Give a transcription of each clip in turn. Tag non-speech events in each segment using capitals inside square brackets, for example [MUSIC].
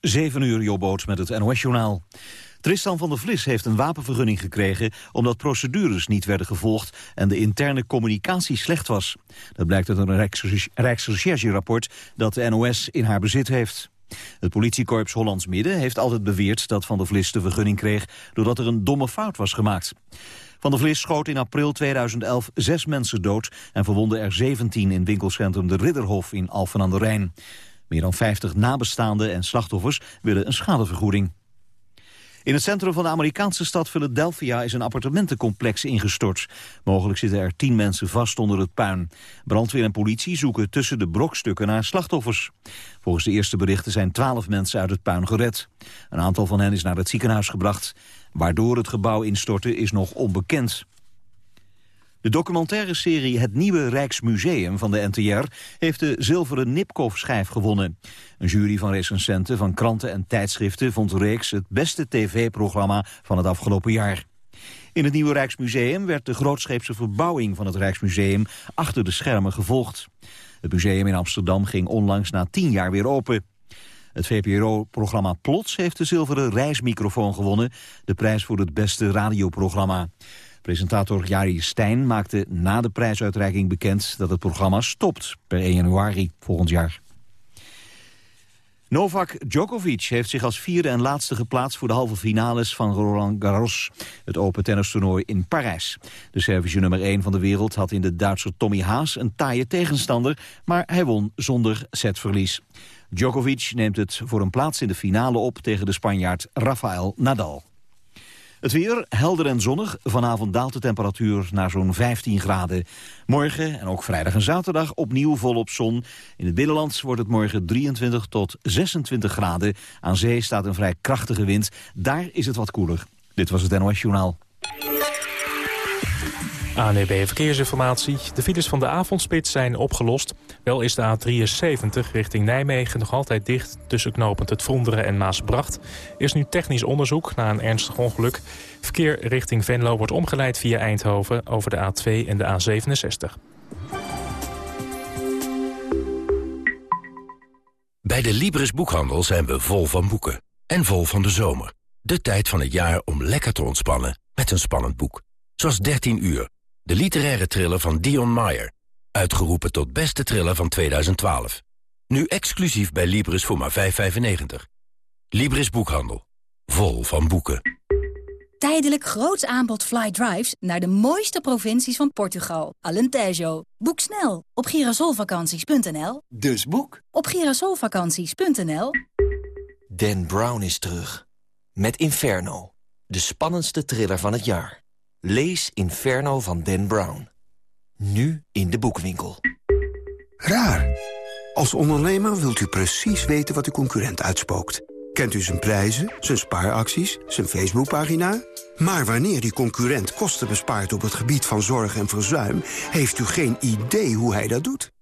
7 uur, Jobboot met het NOS-journaal. Tristan van der Vlis heeft een wapenvergunning gekregen... omdat procedures niet werden gevolgd en de interne communicatie slecht was. Dat blijkt uit een Rijksrecherche-rapport dat de NOS in haar bezit heeft. Het politiekorps Hollands Midden heeft altijd beweerd dat Van der Vlis de vergunning kreeg... doordat er een domme fout was gemaakt. Van der Vlis schoot in april 2011 zes mensen dood... en verwonde er 17 in winkelcentrum De Ridderhof in Alphen aan de Rijn. Meer dan 50 nabestaanden en slachtoffers willen een schadevergoeding. In het centrum van de Amerikaanse stad Philadelphia is een appartementencomplex ingestort. Mogelijk zitten er tien mensen vast onder het puin. Brandweer en politie zoeken tussen de brokstukken naar slachtoffers. Volgens de eerste berichten zijn twaalf mensen uit het puin gered. Een aantal van hen is naar het ziekenhuis gebracht. Waardoor het gebouw instortte is nog onbekend. De documentaire serie Het Nieuwe Rijksmuseum van de NTR heeft de zilveren Nipkoff-schijf gewonnen. Een jury van recensenten van kranten en tijdschriften vond de reeks het beste tv-programma van het afgelopen jaar. In het Nieuwe Rijksmuseum werd de grootscheepse verbouwing van het Rijksmuseum achter de schermen gevolgd. Het museum in Amsterdam ging onlangs na tien jaar weer open. Het VPRO-programma Plots heeft de zilveren reismicrofoon gewonnen, de prijs voor het beste radioprogramma. Presentator Jari Stijn maakte na de prijsuitreiking bekend dat het programma stopt per 1 januari volgend jaar. Novak Djokovic heeft zich als vierde en laatste geplaatst voor de halve finales van Roland Garros, het open tennistoernooi in Parijs. De Servische nummer 1 van de wereld had in de Duitser Tommy Haas een taaie tegenstander, maar hij won zonder setverlies. Djokovic neemt het voor een plaats in de finale op tegen de Spanjaard Rafael Nadal. Het weer helder en zonnig. Vanavond daalt de temperatuur naar zo'n 15 graden. Morgen en ook vrijdag en zaterdag opnieuw volop zon. In het binnenland wordt het morgen 23 tot 26 graden. Aan zee staat een vrij krachtige wind. Daar is het wat koeler. Dit was het NOS Journaal. ANEB Verkeersinformatie. De files van de avondspits zijn opgelost. Wel is de A73 richting Nijmegen nog altijd dicht... tussen knopend het Vronderen en Maasbracht. Is nu technisch onderzoek na een ernstig ongeluk. Verkeer richting Venlo wordt omgeleid via Eindhoven... over de A2 en de A67. Bij de Libris Boekhandel zijn we vol van boeken. En vol van de zomer. De tijd van het jaar om lekker te ontspannen met een spannend boek. Zoals 13 uur de literaire thriller van Dion Meyer. Uitgeroepen tot beste thriller van 2012. Nu exclusief bij Libris voor maar 5,95. Libris Boekhandel. Vol van boeken. Tijdelijk groots aanbod fly drives naar de mooiste provincies van Portugal. Alentejo. Boek snel op girasolvakanties.nl. Dus boek op girasolvakanties.nl. Dan Brown is terug. Met Inferno. De spannendste thriller van het jaar. Lees Inferno van Dan Brown. Nu in de boekwinkel. Raar. Als ondernemer wilt u precies weten wat uw concurrent uitspookt. Kent u zijn prijzen, zijn spaaracties, zijn Facebookpagina? Maar wanneer die concurrent kosten bespaart op het gebied van zorg en verzuim... heeft u geen idee hoe hij dat doet.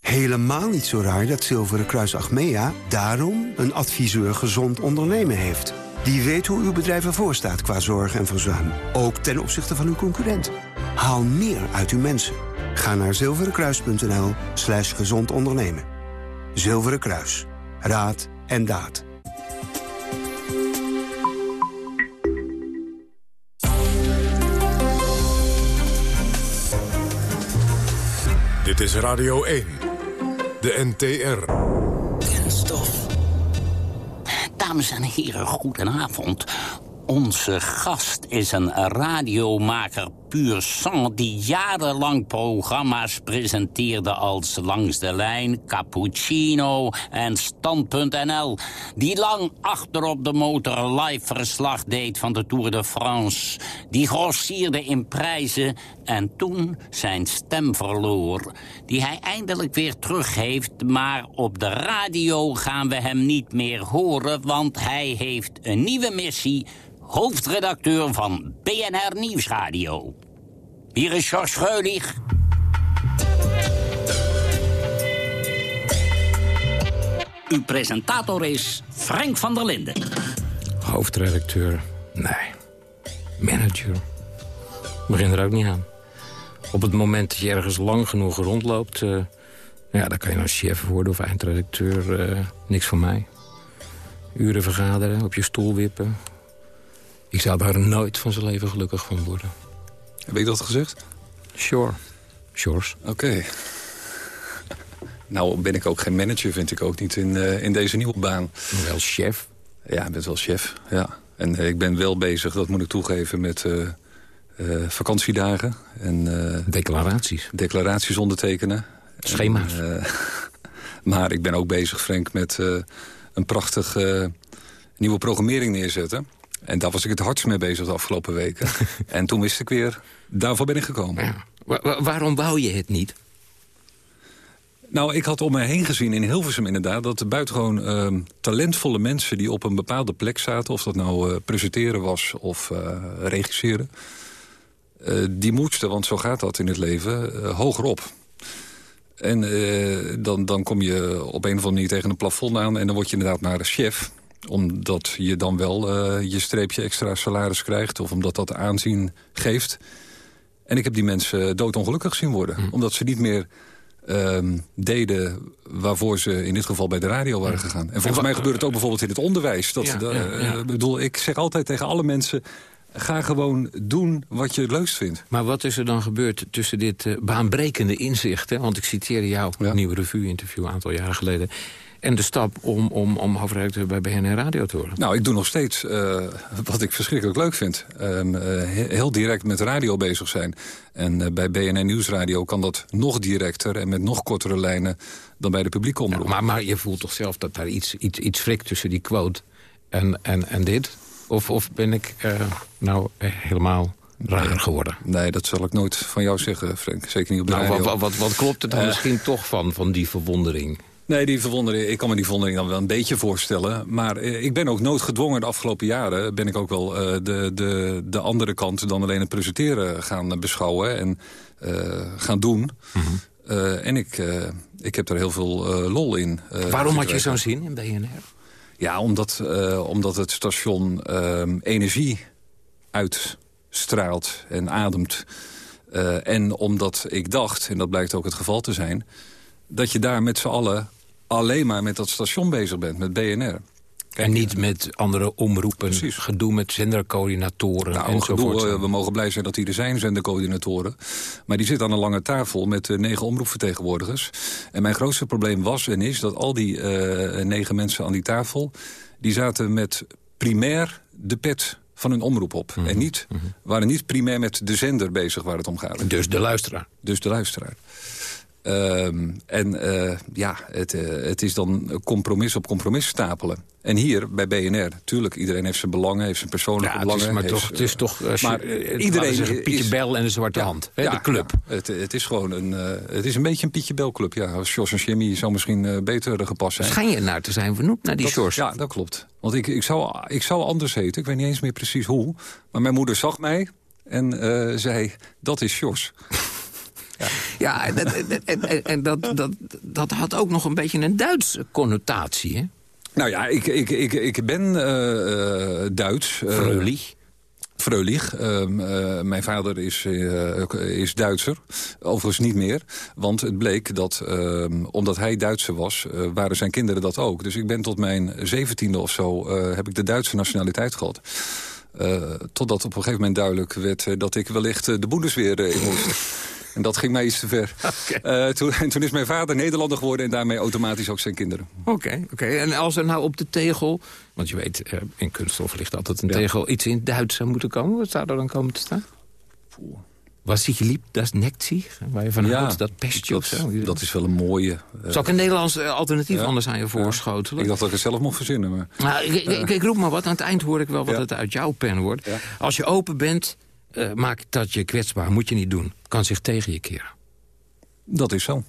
Helemaal niet zo raar dat Zilveren Kruis Achmea daarom een adviseur gezond ondernemen heeft... Die weet hoe uw bedrijf ervoor staat qua zorg en verzuim. Ook ten opzichte van uw concurrent. Haal meer uit uw mensen. Ga naar zilverenkruis.nl slash gezond ondernemen. Zilveren Kruis. Raad en daad. Dit is Radio 1. De NTR. Dames en heren, goedenavond. Onze gast is een radiomaker puur sang... die jarenlang programma's presenteerde als Langs de Lijn, Cappuccino en Stand.nl. Die lang achter op de motor live verslag deed van de Tour de France. Die grossierde in prijzen en toen zijn stem verloor. Die hij eindelijk weer terug heeft, maar op de radio gaan we hem niet meer horen... want hij heeft een nieuwe missie hoofdredacteur van BNR Nieuwsradio. Hier is George Freulich. Uw presentator is Frank van der Linden. Hoofdredacteur? Nee. Manager? Begin er ook niet aan. Op het moment dat je ergens lang genoeg rondloopt... Uh, ja, dan kan je nou chef worden of eindredacteur. Uh, niks voor mij. Uren vergaderen, op je stoel wippen. Ik zou daar nooit van zijn leven gelukkig van worden. Heb ik dat gezegd? Sure. Shores. Oké. Nou ben ik ook geen manager, vind ik ook niet, in, uh, in deze nieuwe baan. Wel chef. Ja, ik ben wel chef, ja. En uh, ik ben wel bezig, dat moet ik toegeven, met uh, vakantiedagen. En, declaraties. Declaraties ondertekenen. Schema's. En, [LAUGHS] maar ik ben ook bezig, Frank, met een prachtig nieuwe programmering neerzetten. En daar was ik het hardst mee bezig de afgelopen weken. [LAUGHS] en toen wist ik weer, daarvoor ben ik gekomen. Ja. waarom wou je het niet? Nou, ik had om me heen gezien in Hilversum inderdaad... dat buitengewoon uh, talentvolle mensen die op een bepaalde plek zaten... of dat nou uh, presenteren was of uh, regisseren... die moesten, want zo gaat dat in het leven, hogerop. En dan, dan kom je op een of andere manier tegen een plafond aan... en dan word je inderdaad maar chef omdat je dan wel je streepje extra salaris krijgt... of omdat dat aanzien geeft. En ik heb die mensen doodongelukkig zien worden. Hm. Omdat ze niet meer um, deden waarvoor ze in dit geval bij de radio waren gegaan. En volgens mij gebeurt het ook bijvoorbeeld in het onderwijs. Dat, ja, uh, bedoel, ik zeg altijd tegen alle mensen... Ga gewoon doen wat je het leukst vindt. Maar wat is er dan gebeurd tussen dit uh, baanbrekende inzicht... Hè? want ik citeerde jouw nieuwe revue-interview een aantal jaren geleden... En de stap om, om, om hoofdredacteur bij BNN Radio te worden? Nou, ik doe nog steeds uh, wat ik verschrikkelijk leuk vind. Um, uh, heel direct met radio bezig zijn. En uh, bij BNN Nieuwsradio kan dat nog directer... en met nog kortere lijnen dan bij de publieke omroep. Ja, maar, maar je voelt toch zelf dat daar iets, iets, iets frikt tussen die quote en, en, en dit? Of, of ben ik nou helemaal raar geworden. Nee, dat zal ik nooit van jou zeggen, Frank. Zeker niet op de nou, radio. Wat, wat, wat klopt er dan misschien toch van, van die verwondering? Nee, die verwondering, ik kan me die verwondering dan wel een beetje voorstellen. Maar eh, ik ben ook nooit gedwongen de afgelopen jaren... ben ik ook wel uh, de, de, de andere kant dan alleen het presenteren gaan beschouwen... en uh, gaan doen. Mm -hmm. uh, en ik, ik heb er heel veel lol in. Waarom had je zo'n zin in BNR? Ja, omdat, omdat het station ehm, energie uitstraalt en ademt. en omdat ik dacht, en dat blijkt ook het geval te zijn... dat je daar met z'n allen alleen maar met dat station bezig bent, met BNR. Kijk, en niet met andere omroepen, precies. gedoe met zendercoördinatoren nou, enzovoort. Gedoe, we mogen blij zijn dat die er zijn, zendercoördinatoren. Maar die zitten aan een lange tafel met uh, negen omroepvertegenwoordigers. En mijn grootste probleem was en is dat al die uh, negen mensen aan die tafel... die zaten met primair de pet van hun omroep op. Mm -hmm. En niet, waren niet primair met de zender bezig waar het om gaat. Dus de luisteraar. Dus de luisteraar. Um, en uh, ja, het, uh, het is dan compromis op compromis stapelen. En hier bij BNR, natuurlijk, iedereen heeft zijn belangen, heeft zijn persoonlijke ja, belangen. Is, maar heeft, toch, het is toch uh, maar iedereen zeggen, Pietje Bel en de Zwarte ja, Hand, hè, ja, de club. Het, het, is gewoon een, het is een beetje een Pietje Bel club. Ja, Jos en Jimmy zou misschien beter gepast zijn. Schijn je naar te zijn vernoemd naar die Jos? Ja, dat klopt. Want ik, ik, zou, ik zou anders heten, ik weet niet eens meer precies hoe. Maar mijn moeder zag mij en zei, dat is Jos. [LAUGHS] Ja, ja en, en, en dat, dat, dat had ook nog een beetje een Duitse connotatie, hè? Nou ja, ik, ik, ik, ik ben uh, Duits. Uh, Freulich. Freulich. Uh, uh, mijn vader is, uh, is Duitser. Overigens niet meer. Want het bleek dat, ehm, omdat hij Duitser was, waren zijn kinderen dat ook. Dus ik ben tot mijn zeventiende of zo, heb ik de Duitse nationaliteit gehad. totdat op een gegeven moment duidelijk werd dat ik wellicht de Bundesweer in moest. En dat ging mij iets te ver. [LAUGHS] Okay. Uh, toen, en toen is mijn vader Nederlander geworden... en daarmee automatisch ook zijn kinderen. Oké, okay, oké. Okay. En als er nou op de tegel... want je weet, uh, in kunststof ligt altijd een ja. tegel... iets in het Duits zou moeten komen. Wat zou er dan komen te staan? Poeh. Was zich liep, dat is nekt zich? Waar je van ja, houdt, dat pestje dat, of zo? Dat is wel een mooie... Uh, Zal ik een Nederlands alternatief ja? anders aan je voorschotelen? Ja. Ik dacht dat ik het zelf mocht verzinnen. Maar, nou, ik, ik, ik, roep maar wat. Aan het eind hoor ik wel wat het uit jouw pen wordt. Als je open bent... Uh, maakt dat je kwetsbaar, moet je niet doen. Kan zich tegen je keren. Dat is zo.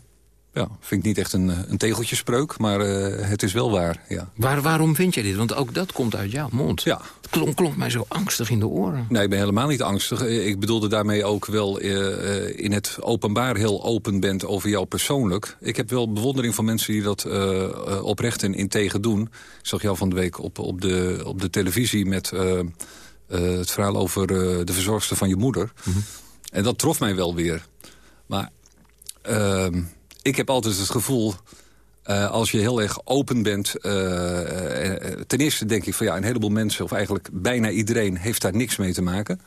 Ja, vind ik niet echt een, een tegeltjespreuk, maar uh, het is wel waar. Ja. Waar, waarom vind je dit? Want ook dat komt uit jouw mond. Ja. Het klonk, klonk mij zo angstig in de oren. Nee, ik ben helemaal niet angstig. Ik bedoelde daarmee ook wel uh, in het openbaar heel open bent over jou persoonlijk. Ik heb wel bewondering van mensen die dat uh, oprecht en integer doen. Ik zag jou van de week op, op, de, op de televisie met het verhaal over de verzorgster van je moeder. Mm -hmm. En dat trof mij wel weer. Maar... Uh, ik heb altijd het gevoel... als je heel erg open bent... ten eerste denk ik van ja, een heleboel mensen... of eigenlijk bijna iedereen heeft daar niks mee te maken...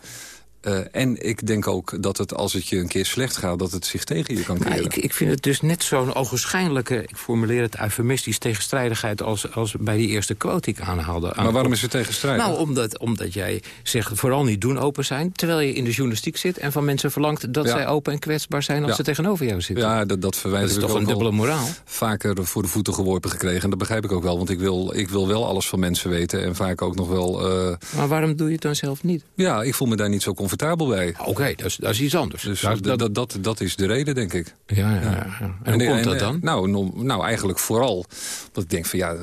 Uh, en ik denk ook dat het, als het je een keer slecht gaat... dat het zich tegen je kan keren. ik, ik, vind het dus net zo'n ogenschijnlijke... ik formuleer het eufemistisch tegenstrijdigheid... als, als bij die eerste quote die ik aanhaalde. Maar waarom is het tegenstrijdig? Nou, omdat, omdat jij zegt vooral niet doen open zijn... terwijl je in de journalistiek zit en van mensen verlangt... dat zij open en kwetsbaar zijn als ze tegenover jou zitten. Ja, dat, dat verwijt Dat is toch een dubbele moraal? Vaker voor de voeten geworpen gekregen. En dat begrijp ik ook wel, want ik wil, ik wil wel alles van mensen weten... en vaak ook nog wel... Uh... Maar waarom doe je het dan zelf niet? Ja, ik voel me daar niet zo comfortabel bij. Oké, dat, is, dat is iets anders. Dus dat, dat, dat, dat, is de reden, denk ik. Ja, ja, ja. En, hoe komt dat dan? Nou, nou, nou, eigenlijk vooral dat ik denk van ja,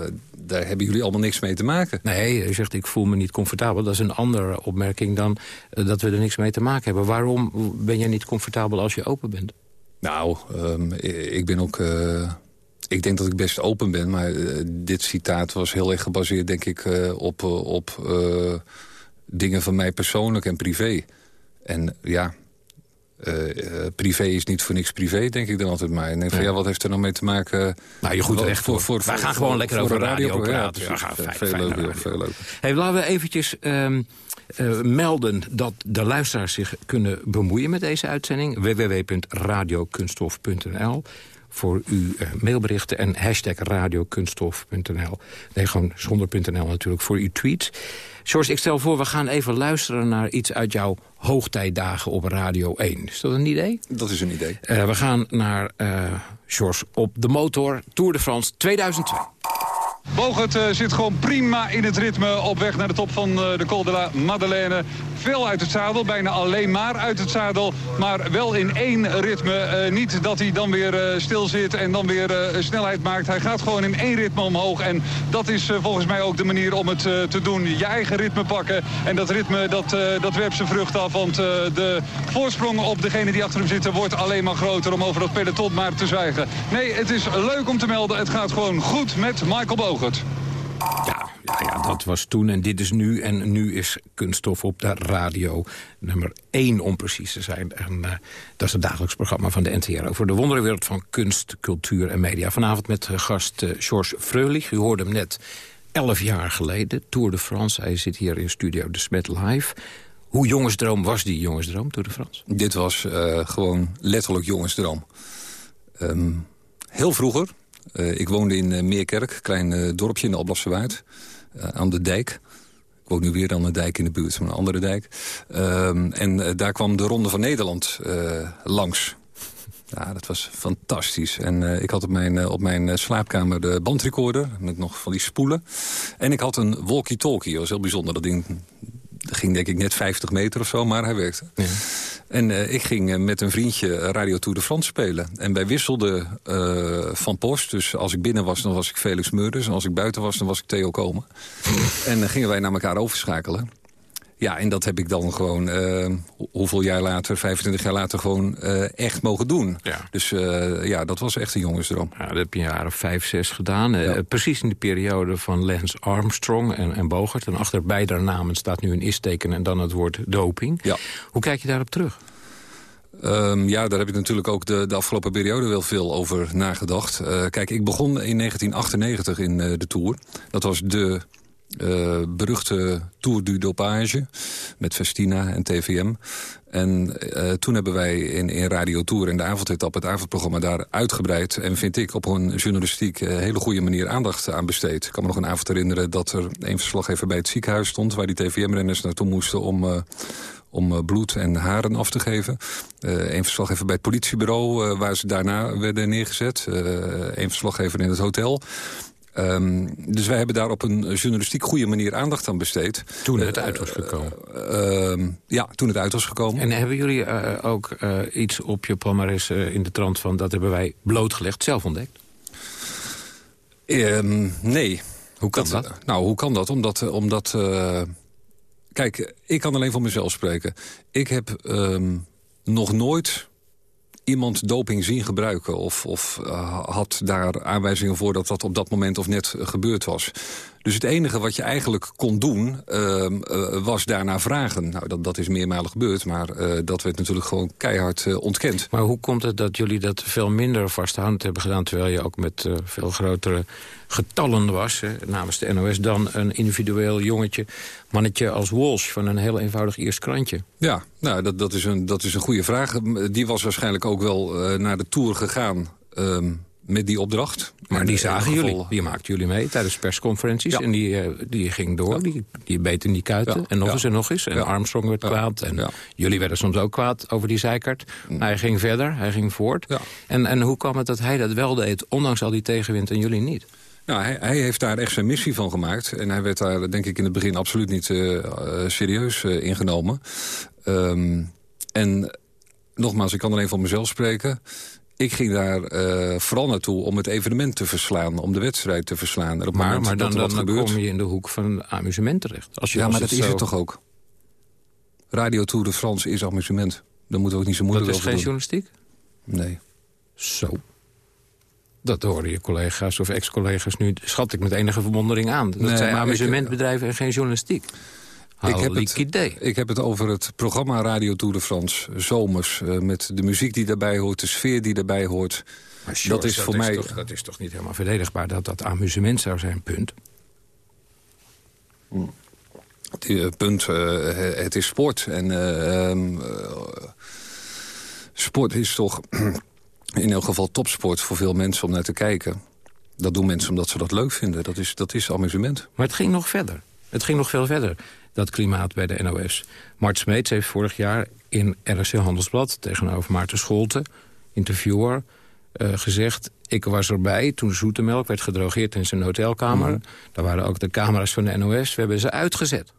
daar hebben jullie allemaal niks mee te maken. Nee, je zegt ik voel me niet comfortabel. Dat is een andere opmerking dan uh, dat we er niks mee te maken hebben. Waarom ben je niet comfortabel als je open bent? Nou, um, ik ben ook... Uh, ik denk dat ik best open ben, maar uh, dit citaat was heel erg gebaseerd, denk ik, op, op dingen van mij persoonlijk en privé. En ja, uh, uh, privé is niet voor niks privé, denk ik dan altijd maar. En denk van, ja, wat heeft er nou mee te maken... Nou, je goed recht voor. voor, Wij gaan gewoon lekker over radio, radio praten. Ja, fijn, veel leuker. Veel leuker. Hey, laten we eventjes um, uh, melden dat de luisteraars zich kunnen bemoeien met deze uitzending. www.radiokunststof.nl voor uw uh, mailberichten en hashtag radiokunststof.nl. Nee, gewoon zonder.nl natuurlijk voor uw tweets. George, ik stel voor, we gaan even luisteren naar iets uit jouw hoogtijdagen op Radio 1. Is dat een idee? Dat is een idee. Uh, we gaan naar uh, George op de motor Tour de France 2002. Bogert uh, zit gewoon prima in het ritme op weg naar de top van uh, de Col de la Madeleine. Veel uit het zadel, bijna alleen maar uit het zadel. Maar wel in één ritme. Uh, niet dat hij dan weer stil zit en dan weer snelheid maakt. Hij gaat gewoon in één ritme omhoog. En dat is volgens mij ook de manier om het te doen. Je eigen ritme pakken. En dat ritme, dat, dat werpt zijn vrucht af. Want de voorsprong op degene die achter hem zitten wordt alleen maar groter. Om over dat peloton maar te zwijgen. Nee, het is leuk om te melden. Het gaat gewoon goed met Michael Bogert. Ja, ja, ja, dat was toen en dit is nu. En nu is Kunststof op de radio nummer 1 om precies te zijn. En, uh, dat is het dagelijks programma van de NTR... over de wonderwereld van kunst, cultuur en media. Vanavond met gast uh, George Freulich. U hoorde hem net elf jaar geleden, Tour de France. Hij zit hier in studio De Smet Live. Hoe jongensdroom was die jongensdroom, Tour de France? Dit was uh, gewoon letterlijk jongensdroom. Um, heel vroeger, uh, ik woonde in uh, Meerkerk, klein uh, dorpje in de Alblasse Waard, aan de dijk. Ik woon nu weer aan de dijk in de buurt, van een andere dijk. Um, en daar kwam de Ronde van Nederland langs. [LAUGHS] Ja, dat was fantastisch. En ik had op mijn, op mijn slaapkamer de bandrecorder met nog van die spoelen. En ik had een walkie-talkie, dat was heel bijzonder. Dat ding ging denk ik net 50 meter of zo, maar hij werkte. Ja. En uh, ik ging uh, met een vriendje Radio Tour de France spelen. En wij wisselden uh, van post. Dus als ik binnen was, dan was ik Felix Meurders. En als ik buiten was, dan was ik Theo Komen. [LAUGHS] en dan gingen wij naar elkaar overschakelen. Ja, en dat heb ik dan gewoon, uh, hoeveel jaar later, 25 jaar later, gewoon uh, echt mogen doen. Ja. Dus uh, ja, dat was echt een jongensdroom. Ja, dat heb je een jaar of vijf, zes gedaan. Ja. precies in de periode van Lance Armstrong en, en Bogert. En achter beide namen staat nu een isteken en dan het woord doping. Ja. Hoe kijk je daarop terug? Um, ja, daar heb ik natuurlijk ook de, de afgelopen periode wel veel over nagedacht. Kijk, ik begon in 1998 in de Tour. Dat was de uh, beruchte Tour du Dopage met Festina en TVM. En uh, toen hebben wij in, in Radio Tour in de avondetap het avondprogramma daar uitgebreid... en vind ik op een journalistiek uh, hele goede manier aandacht aan besteed. Ik kan me nog een avond herinneren dat er een verslaggever bij het ziekenhuis stond... waar die TVM-renners naartoe moesten om om bloed en haren af te geven. Uh, een verslaggever bij het politiebureau, waar ze daarna werden neergezet. Uh, een verslaggever in het hotel. Um, dus wij hebben daar op een journalistiek goede manier aandacht aan besteed. Toen het uit was gekomen? Uh, ja, toen het uit was gekomen. En hebben jullie uh, ook iets op je palmarès in de trant van... dat hebben wij blootgelegd, zelf ontdekt? Um, nee. Hoe kan dat? dat? Nou, hoe kan dat? Omdat... omdat kijk, ik kan alleen voor mezelf spreken. Ik heb um, nog nooit iemand doping zien gebruiken... of, of uh, had daar aanwijzingen voor dat dat op dat moment of net gebeurd was. Dus het enige wat je eigenlijk kon doen, ehm, was daarna vragen. Nou, dat, dat is meermalen gebeurd, maar dat werd natuurlijk gewoon keihard ontkend. Maar hoe komt het dat jullie dat veel minder vasthoudend hebben gedaan... terwijl je ook met veel grotere getallen was, hè, namens de NOS... dan een individueel jongetje, mannetje als Walsh... van een heel eenvoudig Iers krantje. Ja, nou, dat, dat, is, een, dat is een goede vraag. Die was waarschijnlijk ook wel naar de Tour gegaan... Um, met die opdracht. Maar die zagen jullie, die maakten jullie mee tijdens persconferenties. En die, uh, die ging door, die, die beet in die kuiten. En nog eens en nog eens. En Armstrong werd kwaad. En jullie werden soms ook kwaad over die zeikert. Mm. Hij ging verder, hij ging voort. En, en hoe kwam het dat hij dat wel deed, ondanks al die tegenwind en jullie niet? Nou, hij, hij, heeft daar echt zijn missie van gemaakt. En hij werd daar, denk ik, in het begin absoluut niet uh, serieus uh, ingenomen. Um, en nogmaals, ik kan alleen van mezelf spreken. Ik ging daar uh, vooral naartoe om het evenement te verslaan. Om de wedstrijd te verslaan. Maar, maar dan, dan, dan kom je in de hoek van amusement terecht. Als je, ja, maar dat is het toch ook. Radio Tour de France is amusement. Daar moeten we ook niet zo moeilijk over doen. Dat is geen journalistiek? Nee. Zo. Dat horen je collega's of ex-collega's nu, schat ik met enige verwondering aan. Dat zijn amusementbedrijven en geen journalistiek. Ik heb, het, ik heb het over het programma Radio Tour de France, zomers. Uh, met de muziek die daarbij hoort, de sfeer die daarbij hoort. Maar dat is voor mij... Toch, dat is toch niet helemaal verdedigbaar dat dat amusement zou zijn, punt? Hmm. Die, eh, punt, uh, het is sport. En ehm, sport is toch [CLEARS THROAT] in elk geval topsport voor veel mensen om naar te kijken. Dat doen mensen omdat ze dat leuk vinden. Dat is, dat is amusement. Maar het ging nog verder. Het ging nog veel verder, dat klimaat bij de NOS. Mart Smeets heeft vorig jaar in RSC Handelsblad... tegenover Maarten Scholte, interviewer, uh, gezegd... ik was erbij toen Zoetemelk werd gedrogeerd in zijn hotelkamer. Mm Daar waren ook de camera's van de NOS. We hebben ze uitgezet.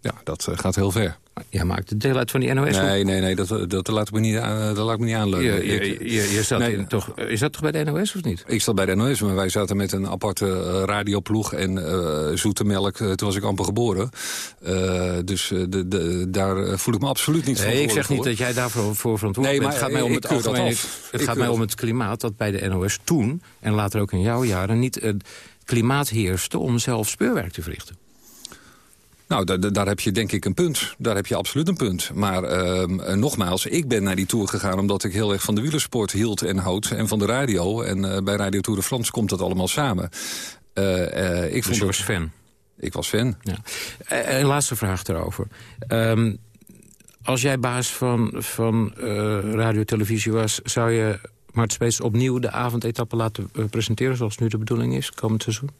Ja, dat uh, gaat heel ver. Jij maakt deel uit van die NOS? Nee, nee, nee, dat, dat, laat ik me niet, aan, dat laat ik me niet aanleunen. Je, je, je, je zat nee, toch, is dat toch bij de NOS of niet? Ik zat bij de NOS, maar wij zaten met een aparte uh, radioploeg en uh, zoete melk. Uh, toen was ik amper geboren. dus de, de, daar voel ik me absoluut niet nee, Ik zeg niet dat jij daarvoor voor verantwoordelijk nee, bent. Het gaat mij om het, algemeen, het gaat mij om het klimaat dat bij de NOS toen... en later ook in jouw jaren niet het klimaat heerste om zelf speurwerk te verrichten. Nou, daar heb je denk ik een punt. Daar heb je absoluut een punt. Maar uh, nogmaals, ik ben naar die Tour gegaan... omdat ik heel erg van de wielersport hield en houd. En van de radio. En uh, bij Radio Tour de France komt dat allemaal samen. Uh, ik dus vond je was fan? Ik was fan. Ja. Een laatste vraag erover. Um, als jij baas van, van radio-televisie was... zou je Mart Spees opnieuw de avondetappe laten presenteren... zoals nu de bedoeling is, komend seizoen?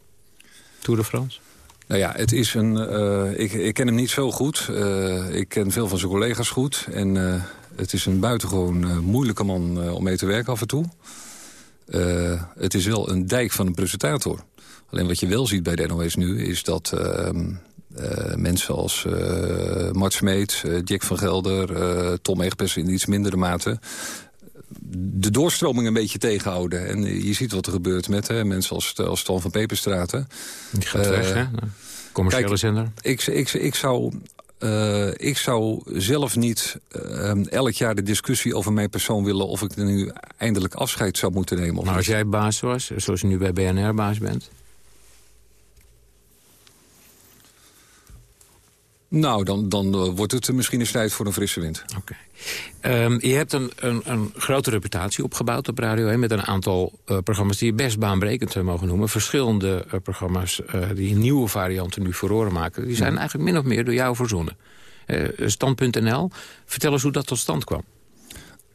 Tour de France? Nou ja, het is een, uh, ik, ik ken hem niet zo goed. Uh, ik ken veel van zijn collega's goed. En uh, het is een buitengewoon moeilijke man om mee te werken af en toe. het is wel een dijk van een presentator. Alleen wat je wel ziet bij de NOS nu... is dat ehm, mensen als Mart Smeet, Jack van Gelder... Tom Egbers in iets mindere mate de doorstroming een beetje tegenhouden. En je ziet wat er gebeurt met hè, mensen als, als Stan van Peperstraten. Die gaat weg, hè? Nou, commerciële kijk, zender. Ik, ik, ik, zou, uh, ik zou zelf niet uh, elk jaar de discussie over mijn persoon willen... of ik er nu eindelijk afscheid zou moeten nemen. Maar als jij baas was, zoals je nu bij BNR baas bent... Nou, dan, dan uh, wordt het misschien eens tijd voor een frisse wind. Oké. Okay. Um, je hebt een, een, een, grote reputatie opgebouwd op Radio 1... met een aantal uh, programma's die je best baanbrekend mogen noemen. Verschillende uh, programma's die nieuwe varianten nu furoren maken... die zijn mm. eigenlijk min of meer door jou verzonnen. Stand.nl, vertel eens hoe dat tot stand kwam.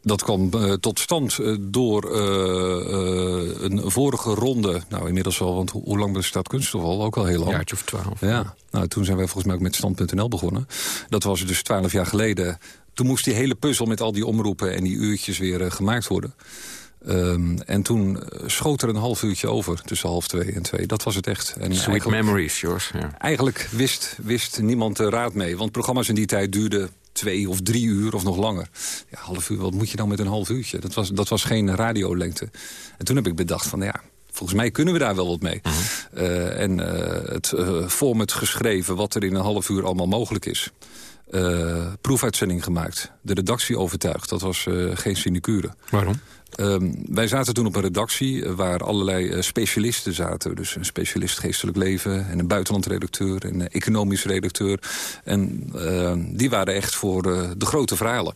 Dat kwam uh, tot stand uh, door uh, een vorige ronde. Nou, inmiddels al, want hoe lang bestaat Kunststof al? Ook al heel lang. Een jaartje of twaalf. Ja, nou, toen zijn wij volgens mij ook met Stand.nl begonnen. Dat was dus twaalf jaar geleden. Toen moest die hele puzzel met al die omroepen en die uurtjes weer gemaakt worden. Um, en toen schoot er een half uurtje over, tussen half twee en twee. Dat was het echt. En Sweet memories, George. Ja. Eigenlijk wist, wist niemand de raad mee. Want programma's in die tijd duurden twee of drie uur of nog langer. Ja, half uur, wat moet je dan met een half uurtje? Dat was, dat was geen radiolengte. En toen heb ik bedacht van, ja, volgens mij kunnen we daar wel wat mee. uh, en uh, het format geschreven wat er in een half uur allemaal mogelijk is. proefuitzending gemaakt. De redactie overtuigd. Dat was geen sinecure. Waarom? Ehm, wij zaten toen op een redactie waar allerlei specialisten zaten. Dus een specialist geestelijk leven en een buitenlandredacteur... en een economisch redacteur. En ehm, die waren echt voor de grote verhalen.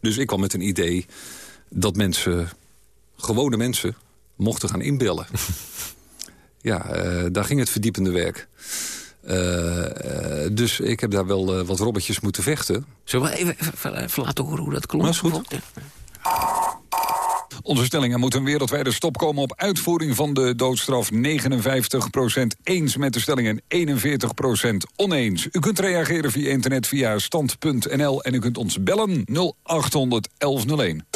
Dus ik kwam met een idee dat mensen, gewone mensen, mochten gaan inbellen. [LAUGHS] ja, uh, daar ging het verdiepende werk. Dus ik heb daar wel wat robbetjes moeten vechten. Zullen we even, even, even laten horen hoe dat klonk? Dat is goed. Stellingen moet een wereldwijde stop komen op uitvoering van de doodstraf. 59% eens met de stellingen, 41% oneens. U kunt reageren via internet via stand.nl en u kunt ons bellen 0800 1101.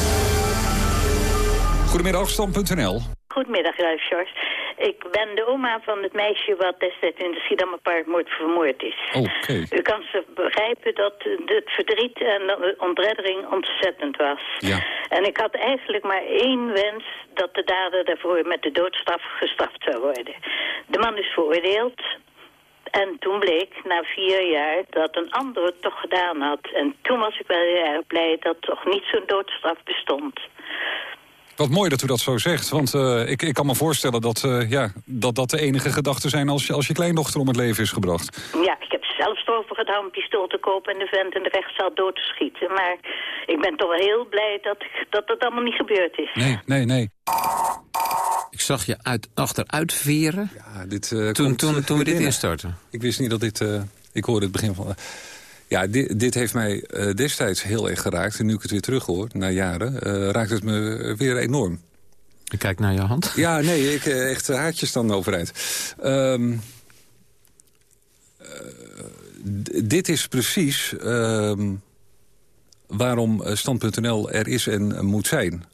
Goedemiddag, stand.nl. Goedemiddag, George. Ik ben de oma van het meisje wat destijds in de Schiedammerpark vermoord is. Okay. U kan ze begrijpen dat het verdriet en de ontreddering ontzettend was. Ja. En ik had eigenlijk maar één wens dat de dader daarvoor met de doodstraf gestraft zou worden. De man is veroordeeld, en toen bleek na vier jaar dat een ander het toch gedaan had. En toen was ik wel heel erg blij dat toch niet zo'n doodstraf bestond. Wat mooi dat u dat zo zegt, want uh, ik, ik kan me voorstellen dat, uh, ja, dat dat de enige gedachten zijn als je, als je kleindochter om het leven is gebracht. Ja, ik heb zelfs erover gedaan een pistool te kopen en de vent in de rechtszaal dood te schieten. Maar ik ben toch wel heel blij dat, dat dat allemaal niet gebeurd is. Nee, nee, nee. Ik zag je uit, achteruit veren ja, dit, uh, toen, toen, toen we dit instarten. Ik wist niet dat dit... ik hoorde het begin van... Ja, dit, dit, heeft mij uh, destijds heel erg geraakt. En nu ik het weer terug hoor, na jaren, uh, raakt het me weer enorm. Ik kijk naar je hand. Ja, nee, ik, uh, echt haartjes dan overeind. Um, dit is precies um, waarom Stand.nl er is en moet zijn.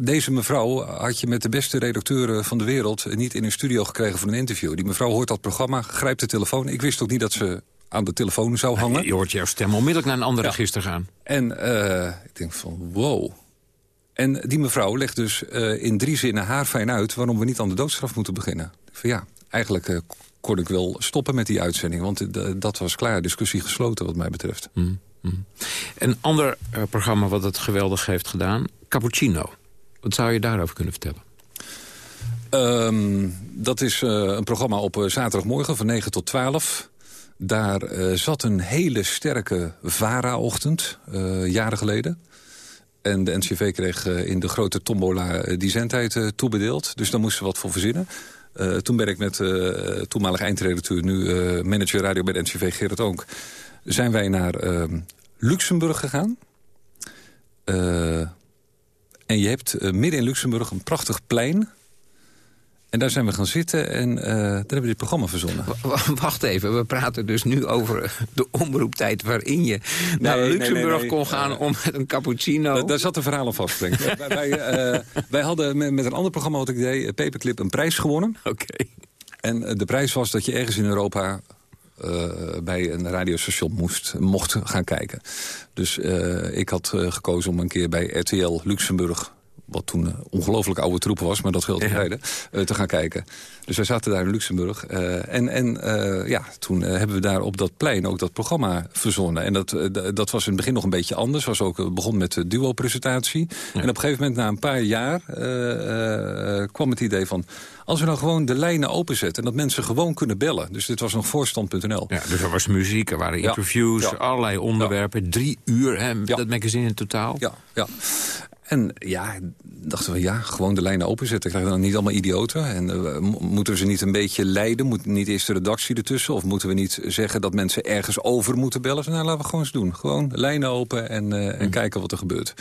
Deze mevrouw had je met de beste redacteuren van de wereld... niet in een studio gekregen voor een interview. Die mevrouw hoort dat programma, grijpt de telefoon. Ik wist ook niet dat ze aan de telefoon zou hangen. Je hoort jouw stem onmiddellijk naar een ander ja. register gaan. En uh, ik denk van, wow. En die mevrouw legt dus uh, in drie zinnen haar fijn uit... waarom we niet aan de doodstraf moeten beginnen. Van ja, eigenlijk uh, kon ik wel stoppen met die uitzending. Want dat was klaar, discussie gesloten wat mij betreft. Mm, mm. Een ander programma wat het geweldig heeft gedaan, Cappuccino. Wat zou je daarover kunnen vertellen? Um, dat is een programma op zaterdagmorgen van 9 tot 12... Daar uh, zat een hele sterke VARA-ochtend, uh, jaren geleden. En de NCV kreeg uh, in de grote tombola die zendtijd toebedeeld. Dus daar moesten we wat voor verzinnen. toen ben ik met toenmalig eindredacteur, nu manager radio bij de NCV, Gerrit Oonk... zijn wij naar Luxemburg gegaan. en je hebt midden in Luxemburg een prachtig plein... En daar zijn we gaan zitten en uh, daar hebben we dit programma verzonnen. W wacht even, we praten dus nu over de omroeptijd... waarin je nee, naar Luxemburg nee, nee, kon gaan om met een cappuccino... Da daar zat de verhaal aan vast, denk ik. [LAUGHS] wij, uh, wij, hadden met, met, een ander programma wat ik deed, Paperclip, een prijs gewonnen. Oké. Okay. En de prijs was dat je ergens in Europa uh, bij een radiostation moest, mocht gaan kijken. Dus uh, ik had uh, gekozen om een keer bij RTL Luxemburg wat toen een ongelooflijk oude troepen was, maar dat geldt terzijde, ja. uh, te gaan kijken. Dus wij zaten daar in Luxemburg. Uh, en en ja, toen hebben we daar op dat plein ook dat programma verzonnen. En dat, dat was in het begin nog een beetje anders. Was ook begon met de duo-presentatie. Ja. En op een gegeven moment, na een paar jaar, kwam het idee van... als we nou gewoon de lijnen openzetten en dat mensen gewoon kunnen bellen. Dus dit was nog voorstand.nl. Ja, dus er was muziek, er waren interviews, ja. allerlei onderwerpen. Drie uur, hè, dat magazine in totaal. Ja, ja. En ja, dachten we, ja, gewoon de lijnen openzetten. Krijgen we dan niet allemaal idioten? En uh, moeten we ze niet een beetje leiden? Moet niet eerst de redactie ertussen? Of moeten we niet zeggen dat mensen ergens over moeten bellen? Nou, laten we gewoon eens doen. Gewoon lijnen open en, uh, en mm. kijken wat er gebeurt.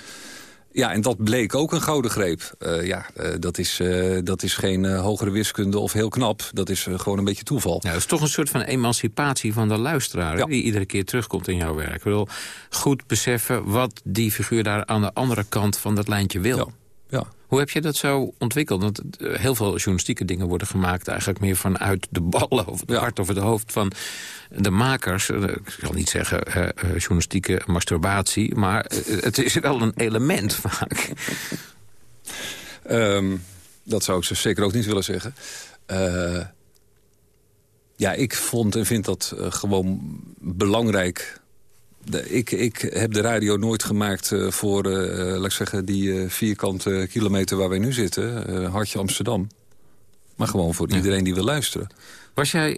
Ja, en dat bleek ook een gouden greep. Uh, ja, uh, dat, is, uh, dat is geen hogere wiskunde of heel knap. Dat is gewoon een beetje toeval. Ja, dat is toch een soort van emancipatie van de luisteraar... Ja. die iedere keer terugkomt in jouw werk. Ik wil goed beseffen wat die figuur daar aan de andere kant van dat lijntje wil. Ja. Ja. Hoe heb je dat zo ontwikkeld? Want heel veel journalistieke dingen worden gemaakt... eigenlijk meer vanuit de ballen of het ja. hart of het hoofd van de makers. Ik zal niet zeggen uh, journalistieke masturbatie... maar het is wel een element [LAUGHS] vaak. Um, dat zou ik zo zeker ook niet willen zeggen. Uh, ja, ik vond en vind dat uh, gewoon belangrijk ik, ik heb de radio nooit gemaakt uh, voor, uh, laat ik zeggen, die vierkante kilometer waar wij nu zitten. Hartje Amsterdam. Maar gewoon voor iedereen die wil luisteren. Was jij,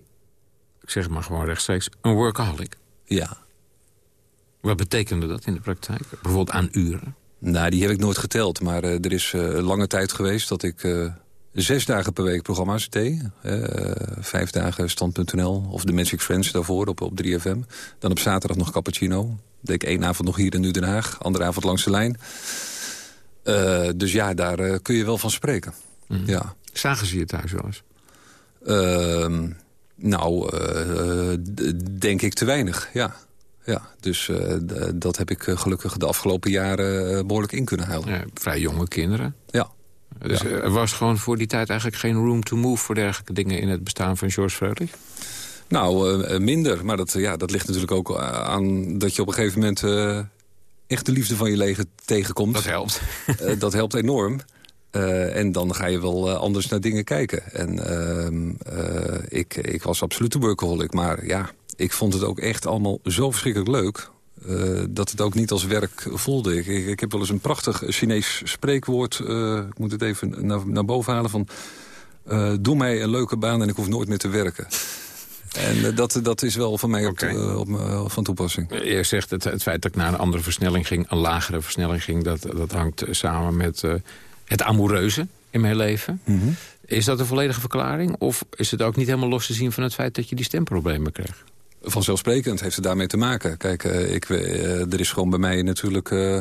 ik zeg het maar gewoon rechtstreeks, een workaholic? Ja. Wat betekende dat in de praktijk? Bijvoorbeeld aan uren? Nou, die heb ik nooit geteld. Maar er is lange tijd geweest dat ik zes dagen per week programma's deed. vijf dagen stand.nl of The Magic Friends daarvoor op, op 3FM. Dan op zaterdag nog cappuccino. Deed ik één avond nog hier in Nu Den Haag. Andere avond langs de lijn. Uh, dus ja, daar uh, kun je wel van spreken. Mm. Ja. Zagen ze je thuis wel eens? Uh, nou, denk ik te weinig, ja. Ja, dus dat heb ik gelukkig de afgelopen jaren behoorlijk in kunnen halen. Ja, vrij jonge kinderen. Ja. Dus er was gewoon voor die tijd eigenlijk geen room to move... voor dergelijke dingen in het bestaan van George Freulich? Nou, uh, minder. Maar dat, ja, dat ligt natuurlijk ook aan dat je op een gegeven moment... Uh, echt de liefde van je leven tegenkomt. Dat helpt. uh, [LAUGHS] dat helpt enorm. en dan ga je wel anders naar dingen kijken. En ehm, ik, ik was absoluut een workaholic. Maar ja, ik vond het ook echt allemaal zo verschrikkelijk leuk uh, dat het ook niet als werk voelde. Ik, ik, ik, heb wel eens een prachtig Chinees spreekwoord... Uh, ik moet het even naar, naar boven halen van... Uh, doe mij een leuke baan en ik hoef nooit meer te werken. [LAUGHS] En dat, dat is wel van mij okay. op, op, van toepassing. Je zegt het, het feit dat ik naar een andere versnelling ging... een lagere versnelling ging, dat, dat hangt samen met het amoureuze in mijn leven. Mm -hmm. Is dat een volledige verklaring? Of is het ook niet helemaal los te zien van het feit dat je die stemproblemen kreeg? Vanzelfsprekend heeft het daarmee te maken. Kijk, uh, ik, uh, er is gewoon bij mij natuurlijk uh,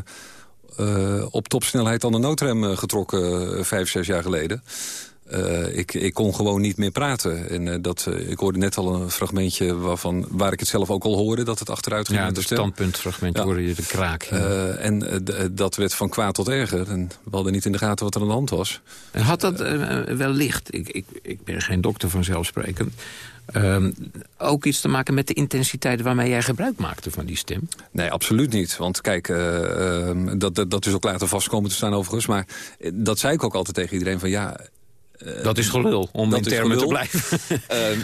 op topsnelheid aan de noodrem getrokken vijf, zes jaar geleden. ik, ik kon gewoon niet meer praten. En, dat, ik hoorde net al een fragmentje waarvan, waar ik het zelf ook al hoorde... dat het achteruit ging ja, met de stem. standpuntfragment ja. hoorde je de kraak. en dat werd van kwaad tot erger. En we hadden niet in de gaten wat er aan de hand was. En had dat wel licht? Ik, ik, ik ben geen dokter vanzelfsprekend. Um, ook iets te maken met de intensiteit waarmee jij gebruik maakte van die stem? Nee, absoluut niet. Want kijk, uh, uh, dat, dat, dat is ook later vastkomen te staan overigens. Maar dat zei ik ook altijd tegen iedereen van ja... Uh, dat is gelul, om in termen te blijven.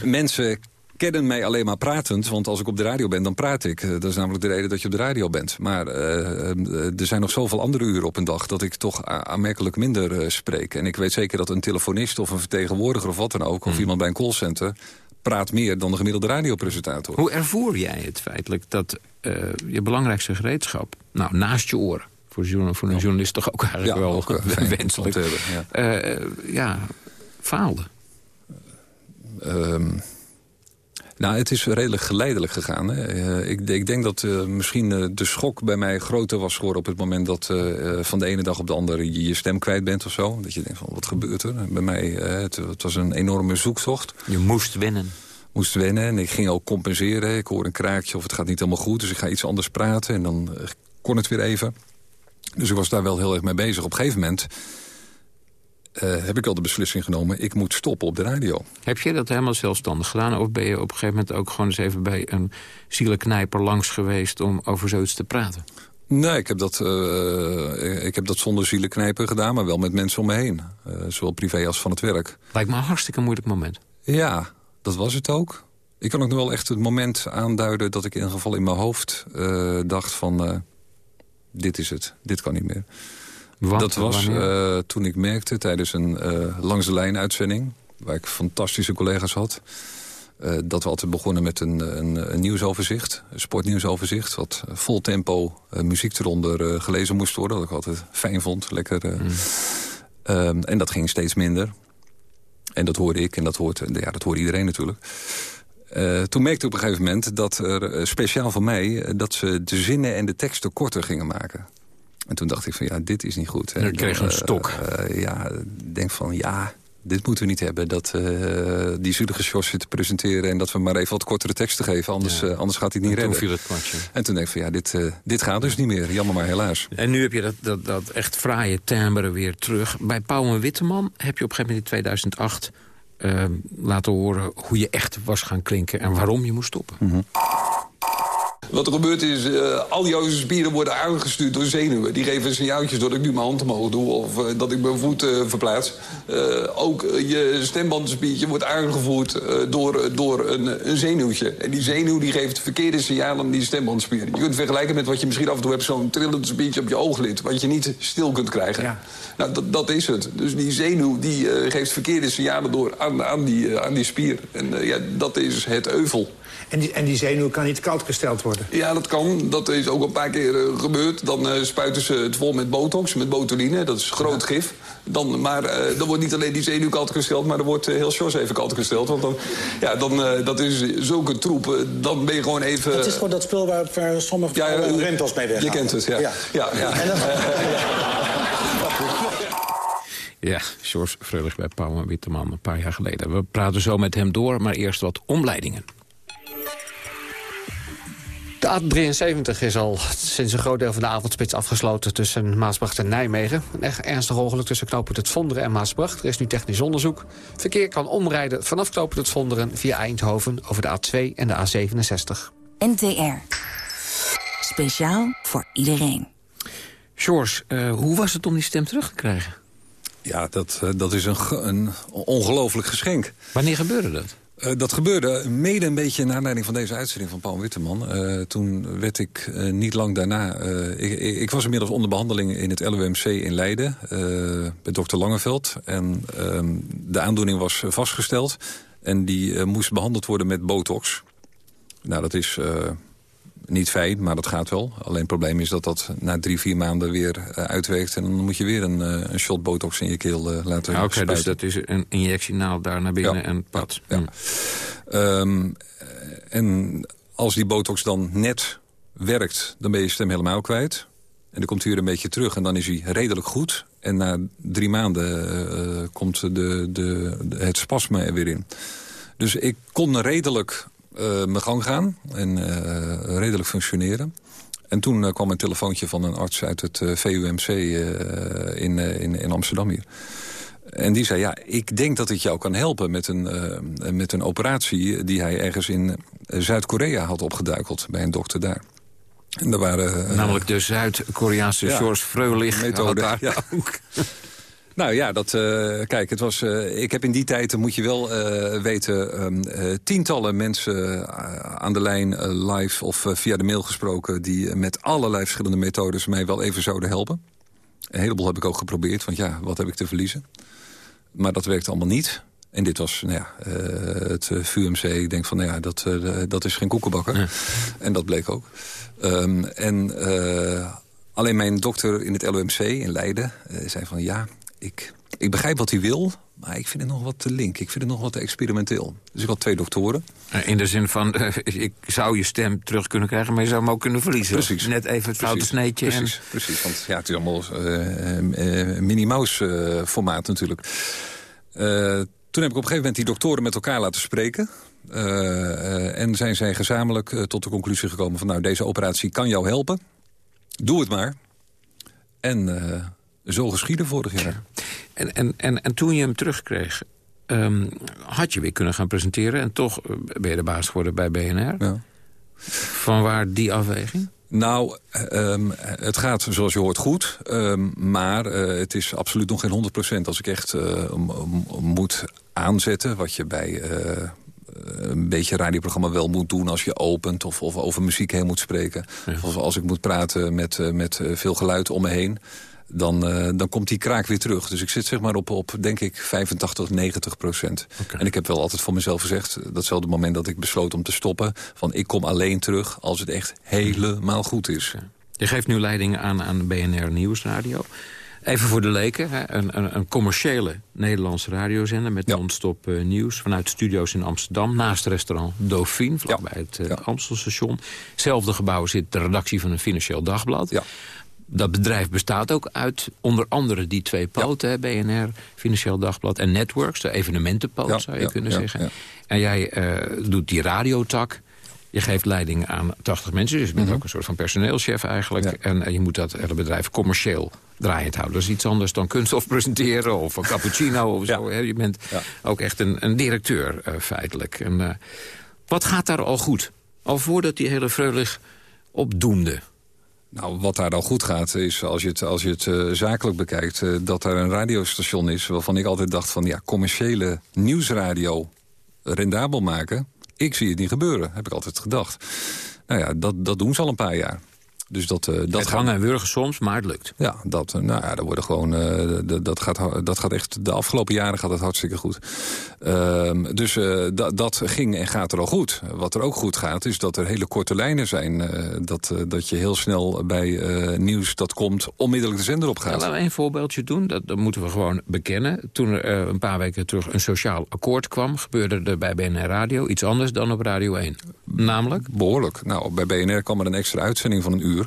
[LAUGHS] mensen kennen mij alleen maar pratend. Want als ik op de radio ben, dan praat ik. Dat is namelijk de reden dat je op de radio bent. Maar uh, er zijn nog zoveel andere uren op een dag... dat ik toch aanmerkelijk minder uh, spreek. En ik weet zeker dat een telefonist of een vertegenwoordiger of wat dan ook... of Hmm. iemand bij een callcenter praat meer dan de gemiddelde radiopresentator. Hoe ervoer jij het feitelijk dat uh, je belangrijkste gereedschap... nou, naast je oren, voor, journal, voor een journalist toch ook eigenlijk ja, wel ook, uh, [LAUGHS] wenselijk... Hebben, ja. Uh, ja, faalde? Um, nou, het is redelijk geleidelijk gegaan. Hè. Uh, ik, ik, denk dat uh, misschien uh, de schok bij mij groter was geworden... op het moment dat van de ene dag op de andere je je stem kwijt bent of zo. Dat je denkt van, wat gebeurt er? Bij mij, het, het, was een enorme zoektocht. Je moest winnen. Moest winnen en ik ging ook compenseren. Ik hoor een kraakje of het gaat niet helemaal goed, dus ik ga iets anders praten. En dan kon het weer even. Dus ik was daar wel heel erg mee bezig. Op een gegeven moment... Uh, heb ik al de beslissing genomen, ik moet stoppen op de radio. Heb je dat helemaal zelfstandig gedaan? Of ben je op een gegeven moment ook gewoon eens even bij een zielenknijper langs geweest... om over zoiets te praten? Nee, ik heb dat, uh, ik heb dat zonder zielenknijper gedaan, maar wel met mensen om me heen. Uh, zowel privé als van het werk. Lijkt me een hartstikke moeilijk moment. Ja, dat was het ook. Ik kan ook nog wel echt het moment aanduiden dat ik in ieder geval in mijn hoofd dacht van... dit is het, dit kan niet meer. Dat was uh, toen ik merkte tijdens een uh, langs de lijn uitzending... waar ik fantastische collega's had... Uh, dat we altijd begonnen met een, een, een nieuwsoverzicht, een sportnieuwsoverzicht... wat vol tempo muziek eronder gelezen moest worden... wat ik altijd fijn vond, lekker. Mm. Um, en dat ging steeds minder. En dat hoorde ik en dat hoort, ja, dat hoort iedereen natuurlijk. toen merkte ik op een gegeven moment dat er speciaal voor mij... dat ze de zinnen en de teksten korter gingen maken. En toen dacht ik van ja, dit is niet goed. En dan kreeg je een stok. Uh, ja, denk van ja, dit moeten we niet hebben. Dat uh, die zielige zit te presenteren... en dat we maar even wat kortere teksten geven. Anders, ja. uh, anders gaat hij het niet en redden. Toen viel het kwartje. En toen denk ik van ja, dit, dit gaat dus niet meer. Jammer maar helaas. En nu heb je dat, dat, dat echt fraaie timbre weer terug. Bij Pauw en Witteman heb je op een gegeven moment in 2008... laten horen hoe je echt was gaan klinken... en waarom je moest stoppen. Mm -hmm. Wat er gebeurt is, uh, al jouw spieren worden aangestuurd door zenuwen. Die geven signaaltjes dat ik nu mijn hand omhoog doe of uh, dat ik mijn voet uh, verplaats. ook je stembandspiertje wordt aangevoerd door, door een, een, zenuwtje. En die zenuw die geeft verkeerde signalen aan die stembandspieren. Je kunt het vergelijken met wat je misschien af en toe hebt... zo'n trillend spiertje op je ooglid, wat je niet stil kunt krijgen. Ja. Nou, dat, dat is het. Dus die zenuw die geeft verkeerde signalen door aan, aan, die, aan die spier. En ja, dat is het euvel. En die, en die zenuw kan niet koud gesteld worden? Ja, dat kan. Dat is ook een paar keer uh, gebeurd. Dan uh, spuiten ze het vol met botox, met botuline. Dat is groot gif. Dan, maar uh, dan wordt niet alleen die zenuw koud gesteld... maar er wordt heel Sjors even koud gesteld. Want dan, ja, dan, dat is zulke troep. dan ben je gewoon even... Het is gewoon dat spul waar, waar sommige ja, rentals mee weggaan. Je kent het, ja. ja. ja, ja. En dan... Ja, George Freulich bij Paul Witteman een paar jaar geleden. We praten zo met hem door, maar eerst wat omleidingen. De A73 is al sinds een groot deel van de avondspits afgesloten tussen Maasbracht en Nijmegen. Een echt ernstig ongeluk tussen knooppunt het Vonderen en Maasbracht. Er is nu technisch onderzoek. Verkeer kan omrijden vanaf knooppunt het Vonderen via Eindhoven over de A2 en de A67. NTR. Speciaal voor iedereen. George, uh, hoe was het om die stem terug te krijgen? Ja, dat, uh, dat is een, een ongelooflijk geschenk. Wanneer gebeurde dat? Uh, dat gebeurde mede een beetje naar aanleiding van deze uitzending van Paul Witteman. Uh, toen werd ik uh, niet lang daarna... Ik, ik, was inmiddels onder behandeling in het LUMC in Leiden... bij dokter Langeveld. En ehm, de aandoening was vastgesteld. En die moest behandeld worden met botox. Nou, dat is niet fijn, maar dat gaat wel. Alleen het probleem is dat dat na drie, vier maanden weer uh, uitwerkt... en dan moet je weer een, uh, een shot botox in je keel uh, laten ah, Oké, dus dat is een injectienaald daar naar binnen en pad. Ja. Um, en als die botox dan net werkt, dan ben je stem helemaal kwijt. En dan komt hij weer een beetje terug en dan is hij redelijk goed. En na drie maanden komt de, de, de, het spasme er weer in. Dus ik kon redelijk mijn gang gaan en uh, redelijk functioneren. En toen uh, kwam een telefoontje van een arts uit het VUMC in, in, in Amsterdam hier. En die zei, ja, ik denk dat ik jou kan helpen met een, met een operatie... die hij ergens in Zuid-Korea had opgeduikeld bij een dokter daar. En daar waren, Namelijk de Zuid-Koreaanse ja, George Freulich methode. Daar ja. ook. [LAUGHS] Nou ja, dat, uh, kijk, het was, uh, ik heb in die tijd, moet je wel uh, weten... Um, tientallen mensen aan de lijn live of via de mail gesproken... die met allerlei verschillende methodes mij wel even zouden helpen. Een heleboel heb ik ook geprobeerd, want ja, wat heb ik te verliezen? Maar dat werkte allemaal niet. En dit was nou ja, het VUMC. Ik denk van, nou ja, dat, dat is geen koekenbakker. En dat bleek ook. Um, en alleen mijn dokter in het LOMC in Leiden zei van... ja, ik, ik begrijp wat hij wil, maar ik vind het nog wat te link. Ik vind het nog wat te experimenteel. Dus ik had twee doktoren. Eh, in de zin van, uh, [LAUGHS] ik zou je stem terug kunnen krijgen... maar je zou hem ook kunnen verliezen. Precies. Net even het foute sneetje. Precies, en... precies. Want ja, het is allemaal uh, uh, Minnie formaat natuurlijk. toen heb ik op een gegeven moment die doktoren met elkaar laten spreken. en zijn zij gezamenlijk tot de conclusie gekomen van... nou, deze operatie kan jou helpen. Doe het maar. En zo geschieden vorig jaar. En, en, en, en toen je hem terugkreeg, um, had je weer kunnen gaan presenteren... en toch eh, ben je de baas geworden bij BNR. Ja. Van waar die afweging? Nou, um, het gaat zoals je hoort goed. Um, maar uh, het is absoluut nog geen 100%. Als ik echt uh, moet aanzetten, wat je bij uh, een beetje radioprogramma wel moet doen... als je opent of, of over muziek heen moet spreken. Ja. Of als ik moet praten met, met veel geluid om me heen dan, uh, dan komt die kraak weer terug. Dus ik zit zeg maar op, op denk ik, 85, 90 procent. Okay. En ik heb wel altijd voor mezelf gezegd... datzelfde moment dat ik besloot om te stoppen... van ik kom alleen terug als het echt helemaal goed is. Je geeft nu leiding aan, aan BNR Nieuwsradio. Even voor de leken, hè, een, een, een, commerciële Nederlandse radiozender... met non-stop uh, nieuws vanuit studio's in Amsterdam... naast het restaurant Dauphine, vlakbij ja. het uh, ja. Amstelstation. Hetzelfde gebouw zit de redactie van een Financieel Dagblad. Dat bedrijf bestaat ook uit onder andere die twee poten, ja. BNR, Financieel Dagblad en Networks, de evenementenpoot ja, zou je ja, kunnen zeggen. En jij uh, doet die radiotak. Je geeft leiding aan 80 mensen, dus je bent mm -hmm. ook een soort van personeelschef eigenlijk. En, en, je moet dat hele bedrijf commercieel draaiend houden. Dat is iets anders dan kunststof presenteren of een cappuccino of zo. Je bent ook echt een, een directeur uh, feitelijk. En, uh, wat gaat daar al goed? Al voordat die hele Freulich op doemde? Nou, wat daar dan goed gaat, is als je het, als je het uh, zakelijk bekijkt... Uh, dat er een radiostation is waarvan ik altijd dacht van... ja, commerciële nieuwsradio rendabel maken... ik zie het niet gebeuren, heb ik altijd gedacht. Nou ja, dat, dat doen ze al een paar jaar. Dus dat, uh, dat gaat... hangen en wurgen soms, maar het lukt. Ja, dat, uh, nou ja, dat, worden gewoon, uh, dat, gaat, dat gaat echt... De afgelopen jaren gaat het hartstikke goed. Ehm, dus dat ging en gaat er al goed. Wat er ook goed gaat, is dat er hele korte lijnen zijn. dat, dat je heel snel bij nieuws dat komt onmiddellijk de zender op gaat. Laten we een voorbeeldje doen. Dat, dat, moeten we gewoon bekennen. Toen er een paar weken terug een sociaal akkoord kwam... gebeurde er bij BNR Radio iets anders dan op Radio 1. Namelijk? Behoorlijk. Nou, bij BNR kwam er een extra uitzending van een uur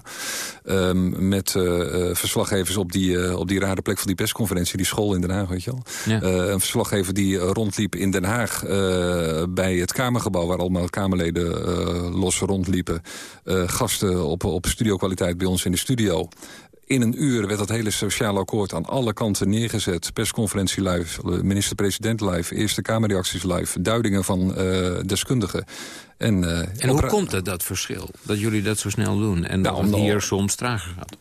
Um, met uh, verslaggevers op die, uh, op die rare plek van die persconferentie. Die school in Den Haag, weet je wel. Ja. een verslaggever die rondliep in Den Haag bij het Kamergebouw... waar allemaal Kamerleden los rondliepen. gasten op, op studiokwaliteit bij ons in de studio. In een uur werd dat hele sociale akkoord aan alle kanten neergezet. Persconferentie live, minister-president live, Eerste Kamerreacties live... duidingen van uh, deskundigen. En, uh, en hoe komt het, dat verschil? Dat jullie dat zo snel doen en nou, dat het hier soms trager gaat?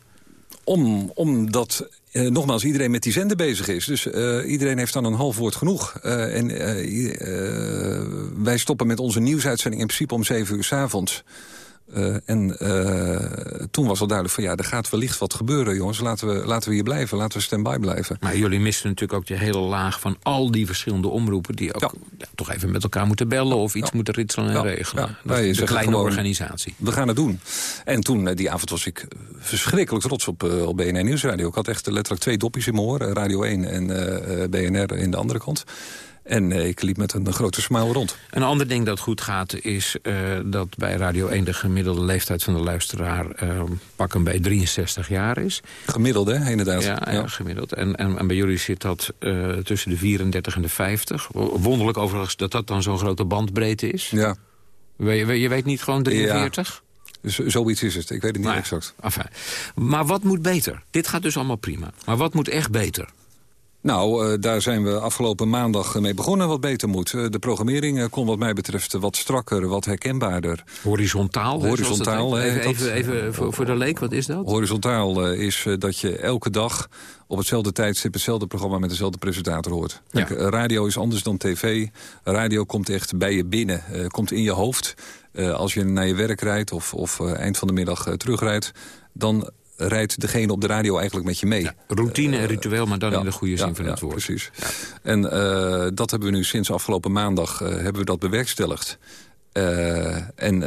Om, omdat nogmaals, iedereen met die zender bezig is. Dus uh, iedereen heeft dan een half woord genoeg. Uh, en wij stoppen met onze nieuwsuitzending in principe om zeven uur s avonds. Uh, en uh, toen was al duidelijk van ja, er gaat wellicht wat gebeuren, jongens. Laten we, laten we hier blijven, laten we stand-by blijven. Maar jullie missen natuurlijk ook de hele laag van al die verschillende omroepen... die ook ja. Ja, toch even met elkaar moeten bellen of iets moeten ritselen en regelen. Dat is een kleine gewoon, organisatie. We gaan het doen. En toen, die avond was ik verschrikkelijk trots op, uh, op BNR Nieuwsradio. Ik had echt letterlijk twee dopjes in mijn oor. Radio 1 en BNR in de andere kant. En eh, ik liep met een grote smile rond. Een ander ding dat goed gaat is uh, dat bij Radio 1... de gemiddelde leeftijd van de luisteraar uh, pak een bij 63 jaar is. Gemiddeld, hè? Inderdaad. Ja, ja. ja gemiddeld. En, en, en, bij jullie zit dat uh, tussen de 34 en de 50. Wonderlijk overigens dat dat dan zo'n grote bandbreedte is. Ja. Je, je weet niet gewoon 43? Ja. zoiets is het. Ik weet het niet exact. Enfin. Maar wat moet beter? Dit gaat dus allemaal prima. Maar wat moet echt beter? Nou, uh, daar zijn we afgelopen maandag mee begonnen wat beter moet. Uh, de programmering uh, kon wat mij betreft wat strakker, wat herkenbaarder. Horizontaal? Horizontaal. Even, even, even voor, voor, de leek, wat is dat? Horizontaal is dat je elke dag op hetzelfde tijdstip hetzelfde programma met dezelfde presentator hoort. Kijk, radio is anders dan tv. Radio komt echt bij je binnen, komt in je hoofd. als je naar je werk rijdt of, of eind van de middag terugrijdt... dan rijdt degene op de radio eigenlijk met je mee. Ja, routine en ritueel, maar dan ja, in de goede zin van het woord. precies. En uh, dat hebben we nu sinds afgelopen maandag uh, hebben we dat bewerkstelligd. Uh, en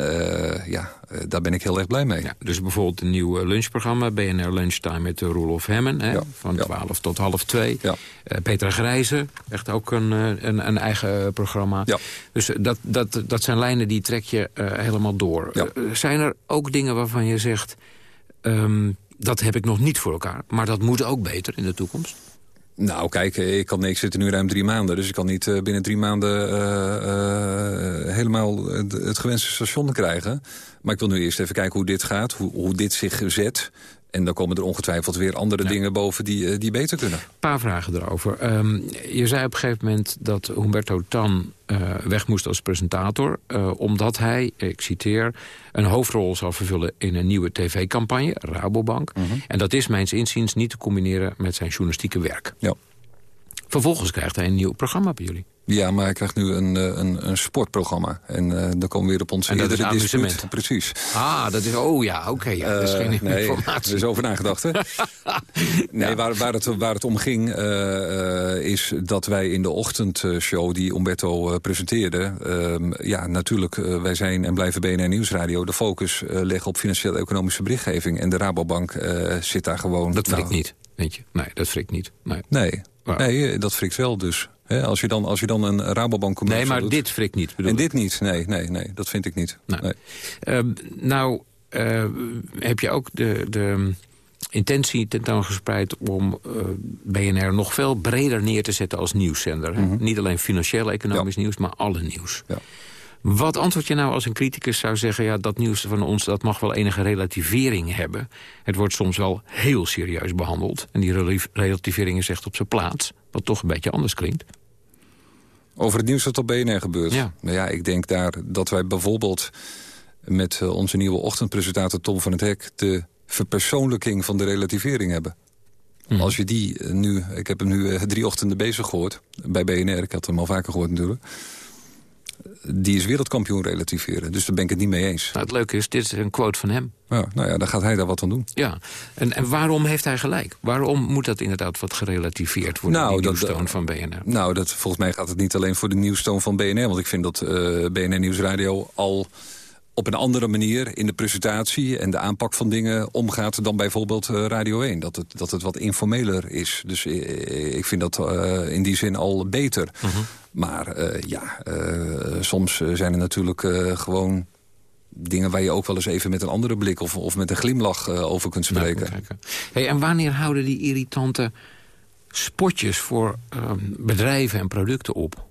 ja, daar ben ik heel erg blij mee. Ja, dus bijvoorbeeld een nieuw lunchprogramma, BNR Lunchtime met Roelof Hemmen, hè, van 12 tot half 2. Ja. Petra Grijze, echt ook een, een, een eigen programma. Ja. Dus dat, dat, dat zijn lijnen die trek je helemaal door. zijn er ook dingen waarvan je zegt... Um, dat heb ik nog niet voor elkaar. Maar dat moet ook beter in de toekomst. Nou, kijk, ik, kan, ik zit er nu ruim drie maanden. Dus ik kan niet uh, binnen drie maanden uh, uh, helemaal het, het gewenste station krijgen. Maar ik wil nu eerst even kijken hoe dit gaat, hoe, hoe dit zich zet. En dan komen er ongetwijfeld weer andere ja. dingen boven die, die beter kunnen. Een paar vragen erover. Um, je zei op een gegeven moment dat Humberto Tan uh, weg moest als presentator... Uh, omdat hij, ik citeer, een hoofdrol zal vervullen in een nieuwe tv-campagne, Rabobank. Mm -hmm. En dat is mijns inziens niet te combineren met zijn journalistieke werk. Ja. Vervolgens krijgt hij een nieuw programma bij jullie. Ja, maar hij krijgt nu een, een, een sportprogramma. En uh, dan komen we weer op onze en dat is amusement. Precies. Ah, dat is... Oh ja, oké. Okay, ja, dat is geen uh, nee, informatie. Er is over nagedacht, hè? [LAUGHS] nee, ja. waar, waar, het, waar het om ging uh, is dat wij in de ochtendshow die Umberto presenteerde... ja, natuurlijk, wij zijn en blijven BNR Nieuwsradio... de focus leggen op financieel-economische berichtgeving. En de Rabobank zit daar gewoon... Dat frikt nou, niet, weet je. Nee, dat frikt niet. Nee, nee, nee dat frikt wel dus. He, als, je dan, als je dan een Rabobank Nee, maar doet. dit frikt niet. Bedoel en dit niet, nee, nee, nee, dat vind ik niet. Nou, nee. uh, nou uh, heb je ook de, de intentie tentoongespreid om uh, BNR nog veel breder neer te zetten als nieuwszender. Mm -hmm. Niet alleen financieel economisch ja. nieuws, maar alle nieuws. Ja. Wat antwoord je nou als een criticus zou zeggen... ja, dat nieuws van ons dat mag wel enige relativering hebben. Het wordt soms wel heel serieus behandeld. En die relativering is echt op zijn plaats. Wat toch een beetje anders klinkt. Over het nieuws dat op BNR gebeurt? Ja. Nou ja, ik denk daar dat wij bijvoorbeeld... met eh, onze nieuwe ochtendpresentator Tom van het Hek... de verpersoonlijking van de relativering hebben. Mhm. Als je die eh, nu... Ik heb hem nu eh, drie ochtenden bezig gehoord. Bij BNR, ik had hem al vaker gehoord natuurlijk. Die is wereldkampioen relativeren. Dus daar ben ik het niet mee eens. Nou, het leuke is, dit is een quote van hem. Ja, nou ja, dan gaat hij daar wat aan doen. Ja, en, en waarom heeft hij gelijk? Waarom moet dat inderdaad wat gerelativeerd worden, Nou, die dat- nieuwstoon van BNR? Nou, dat, volgens mij gaat het niet alleen voor de nieuwstoon van BNR. Want ik vind dat eh, BNR Nieuwsradio al op een andere manier in de presentatie en de aanpak van dingen omgaat dan bijvoorbeeld eh, Radio 1. Dat het, dat het wat informeler is. Dus eh, ik vind dat eh, in die zin al beter. Maar eh, ja, eh, soms eh, zijn er natuurlijk eh, gewoon dingen waar je ook wel eens even met een andere blik of, of met een glimlach eh, over kunt spreken. Hey, en wanneer houden die irritante spotjes voor bedrijven en producten op?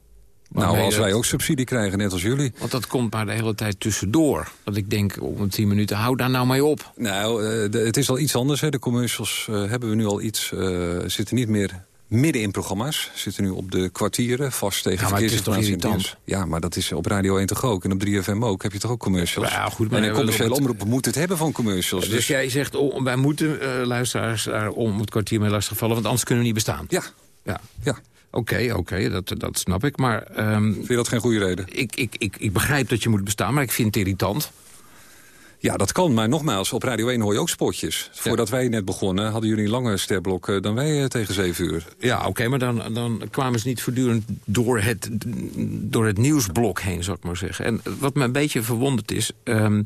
Nou, als dat- wij ook subsidie krijgen, net als jullie. Want dat komt maar de hele tijd tussendoor. Dat ik denk, om tien minuten, hou daar nou mee op. Nou, eh, de- het is al iets anders. Hè. De commercials eh, hebben we nu al iets... eh, zitten niet meer midden in programma's. Zitten nu op de kwartieren, vast tegen Ja, maar het is toch verkeersinformatie en irritant? nieuws. Ja, maar dat is op Radio 1 toch ook. En op 3FM ook. Heb je toch ook commercials? Ja, goed, maar en een commerciële omroep moet het hebben van commercials. Dus, jij zegt, oh, wij moeten luisteraars daar om het kwartier mee lastigvallen... want anders kunnen we niet bestaan. Ja. Ja. ja. Oké, oké, dat, dat snap ik. Maar, ehm, Vind je dat geen goede reden? Ik, ik, ik, ik begrijp dat je moet bestaan, maar ik vind het irritant. Ja, dat kan. Maar nogmaals, op Radio 1 hoor je ook spotjes. Voordat wij net begonnen, hadden jullie een langer sterblok eh, dan wij eh, tegen 7 uur. Ja, oké, maar dan, dan kwamen ze niet voortdurend door het, door het nieuwsblok heen, zou ik maar zeggen. En wat me een beetje verwonderd is, ehm,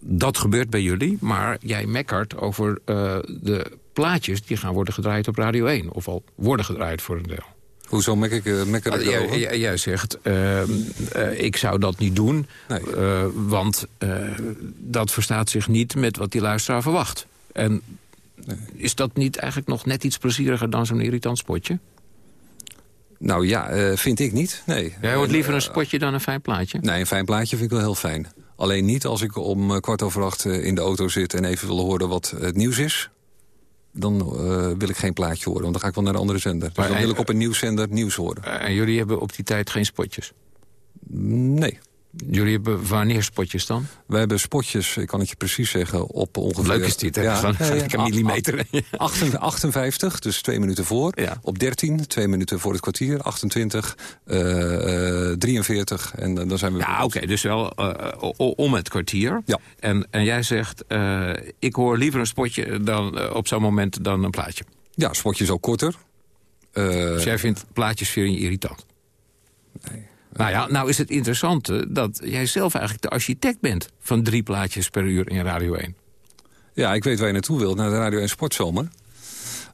dat gebeurt bij jullie... maar jij mekkert over eh, de plaatjes die gaan worden gedraaid op Radio 1. Of al worden gedraaid voor een deel. Hoezo ik, mekker ik jij, erover? jij, jij zegt, uh, uh, ik zou dat niet doen, nee. uh, want dat verstaat zich niet met wat die luisteraar verwacht. En nee. is dat niet eigenlijk nog net iets plezieriger dan zo'n irritant spotje? Nou ja, vind ik niet, nee. Jij hoort liever een spotje dan een fijn plaatje? Nee, een fijn plaatje vind ik wel heel fijn. Alleen niet als ik om kwart over acht in de auto zit... en even wil horen wat het nieuws is dan uh, wil ik geen plaatje horen. Want dan ga ik wel naar een andere zender. Dus maar dan wil ik op een nieuwszender nieuws horen. En jullie hebben op die tijd geen spotjes? Nee. Jullie hebben wanneer spotjes dan? Wij hebben spotjes, ik kan het je precies zeggen, op ongeveer... Leuk is dit, hè? Ja, Van, ja, ja. millimeter. 58, dus twee minuten voor. Op 13, twee minuten voor het kwartier. 28, uh, uh, 43 en dan zijn we... Ja, oké, okay, dus wel uh, om het kwartier. Ja. En, en jij zegt, uh, ik hoor liever een spotje dan, uh, op zo'n moment dan een plaatje. Ja, spotje is ook korter. dus jij vindt plaatjes veel irritant? Nou ja, nou is het interessante dat jij zelf eigenlijk de architect bent... van drie plaatjes per uur in Radio 1. Ja, ik weet waar je naartoe wilt, naar de Radio 1 Sportzomer.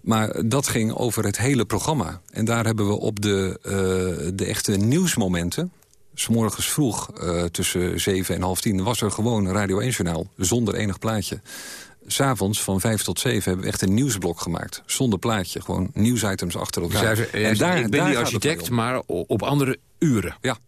Maar dat ging over het hele programma. En daar hebben we op de, uh, de echte nieuwsmomenten... S'morgens vroeg, uh, tussen zeven en half tien... was er gewoon Radio 1-journaal, zonder enig plaatje. S'avonds van vijf tot zeven hebben we echt een nieuwsblok gemaakt. Zonder plaatje, gewoon nieuwsitems achter elkaar. Dus en daar, ik ben daar architect, maar op andere uren. Ja.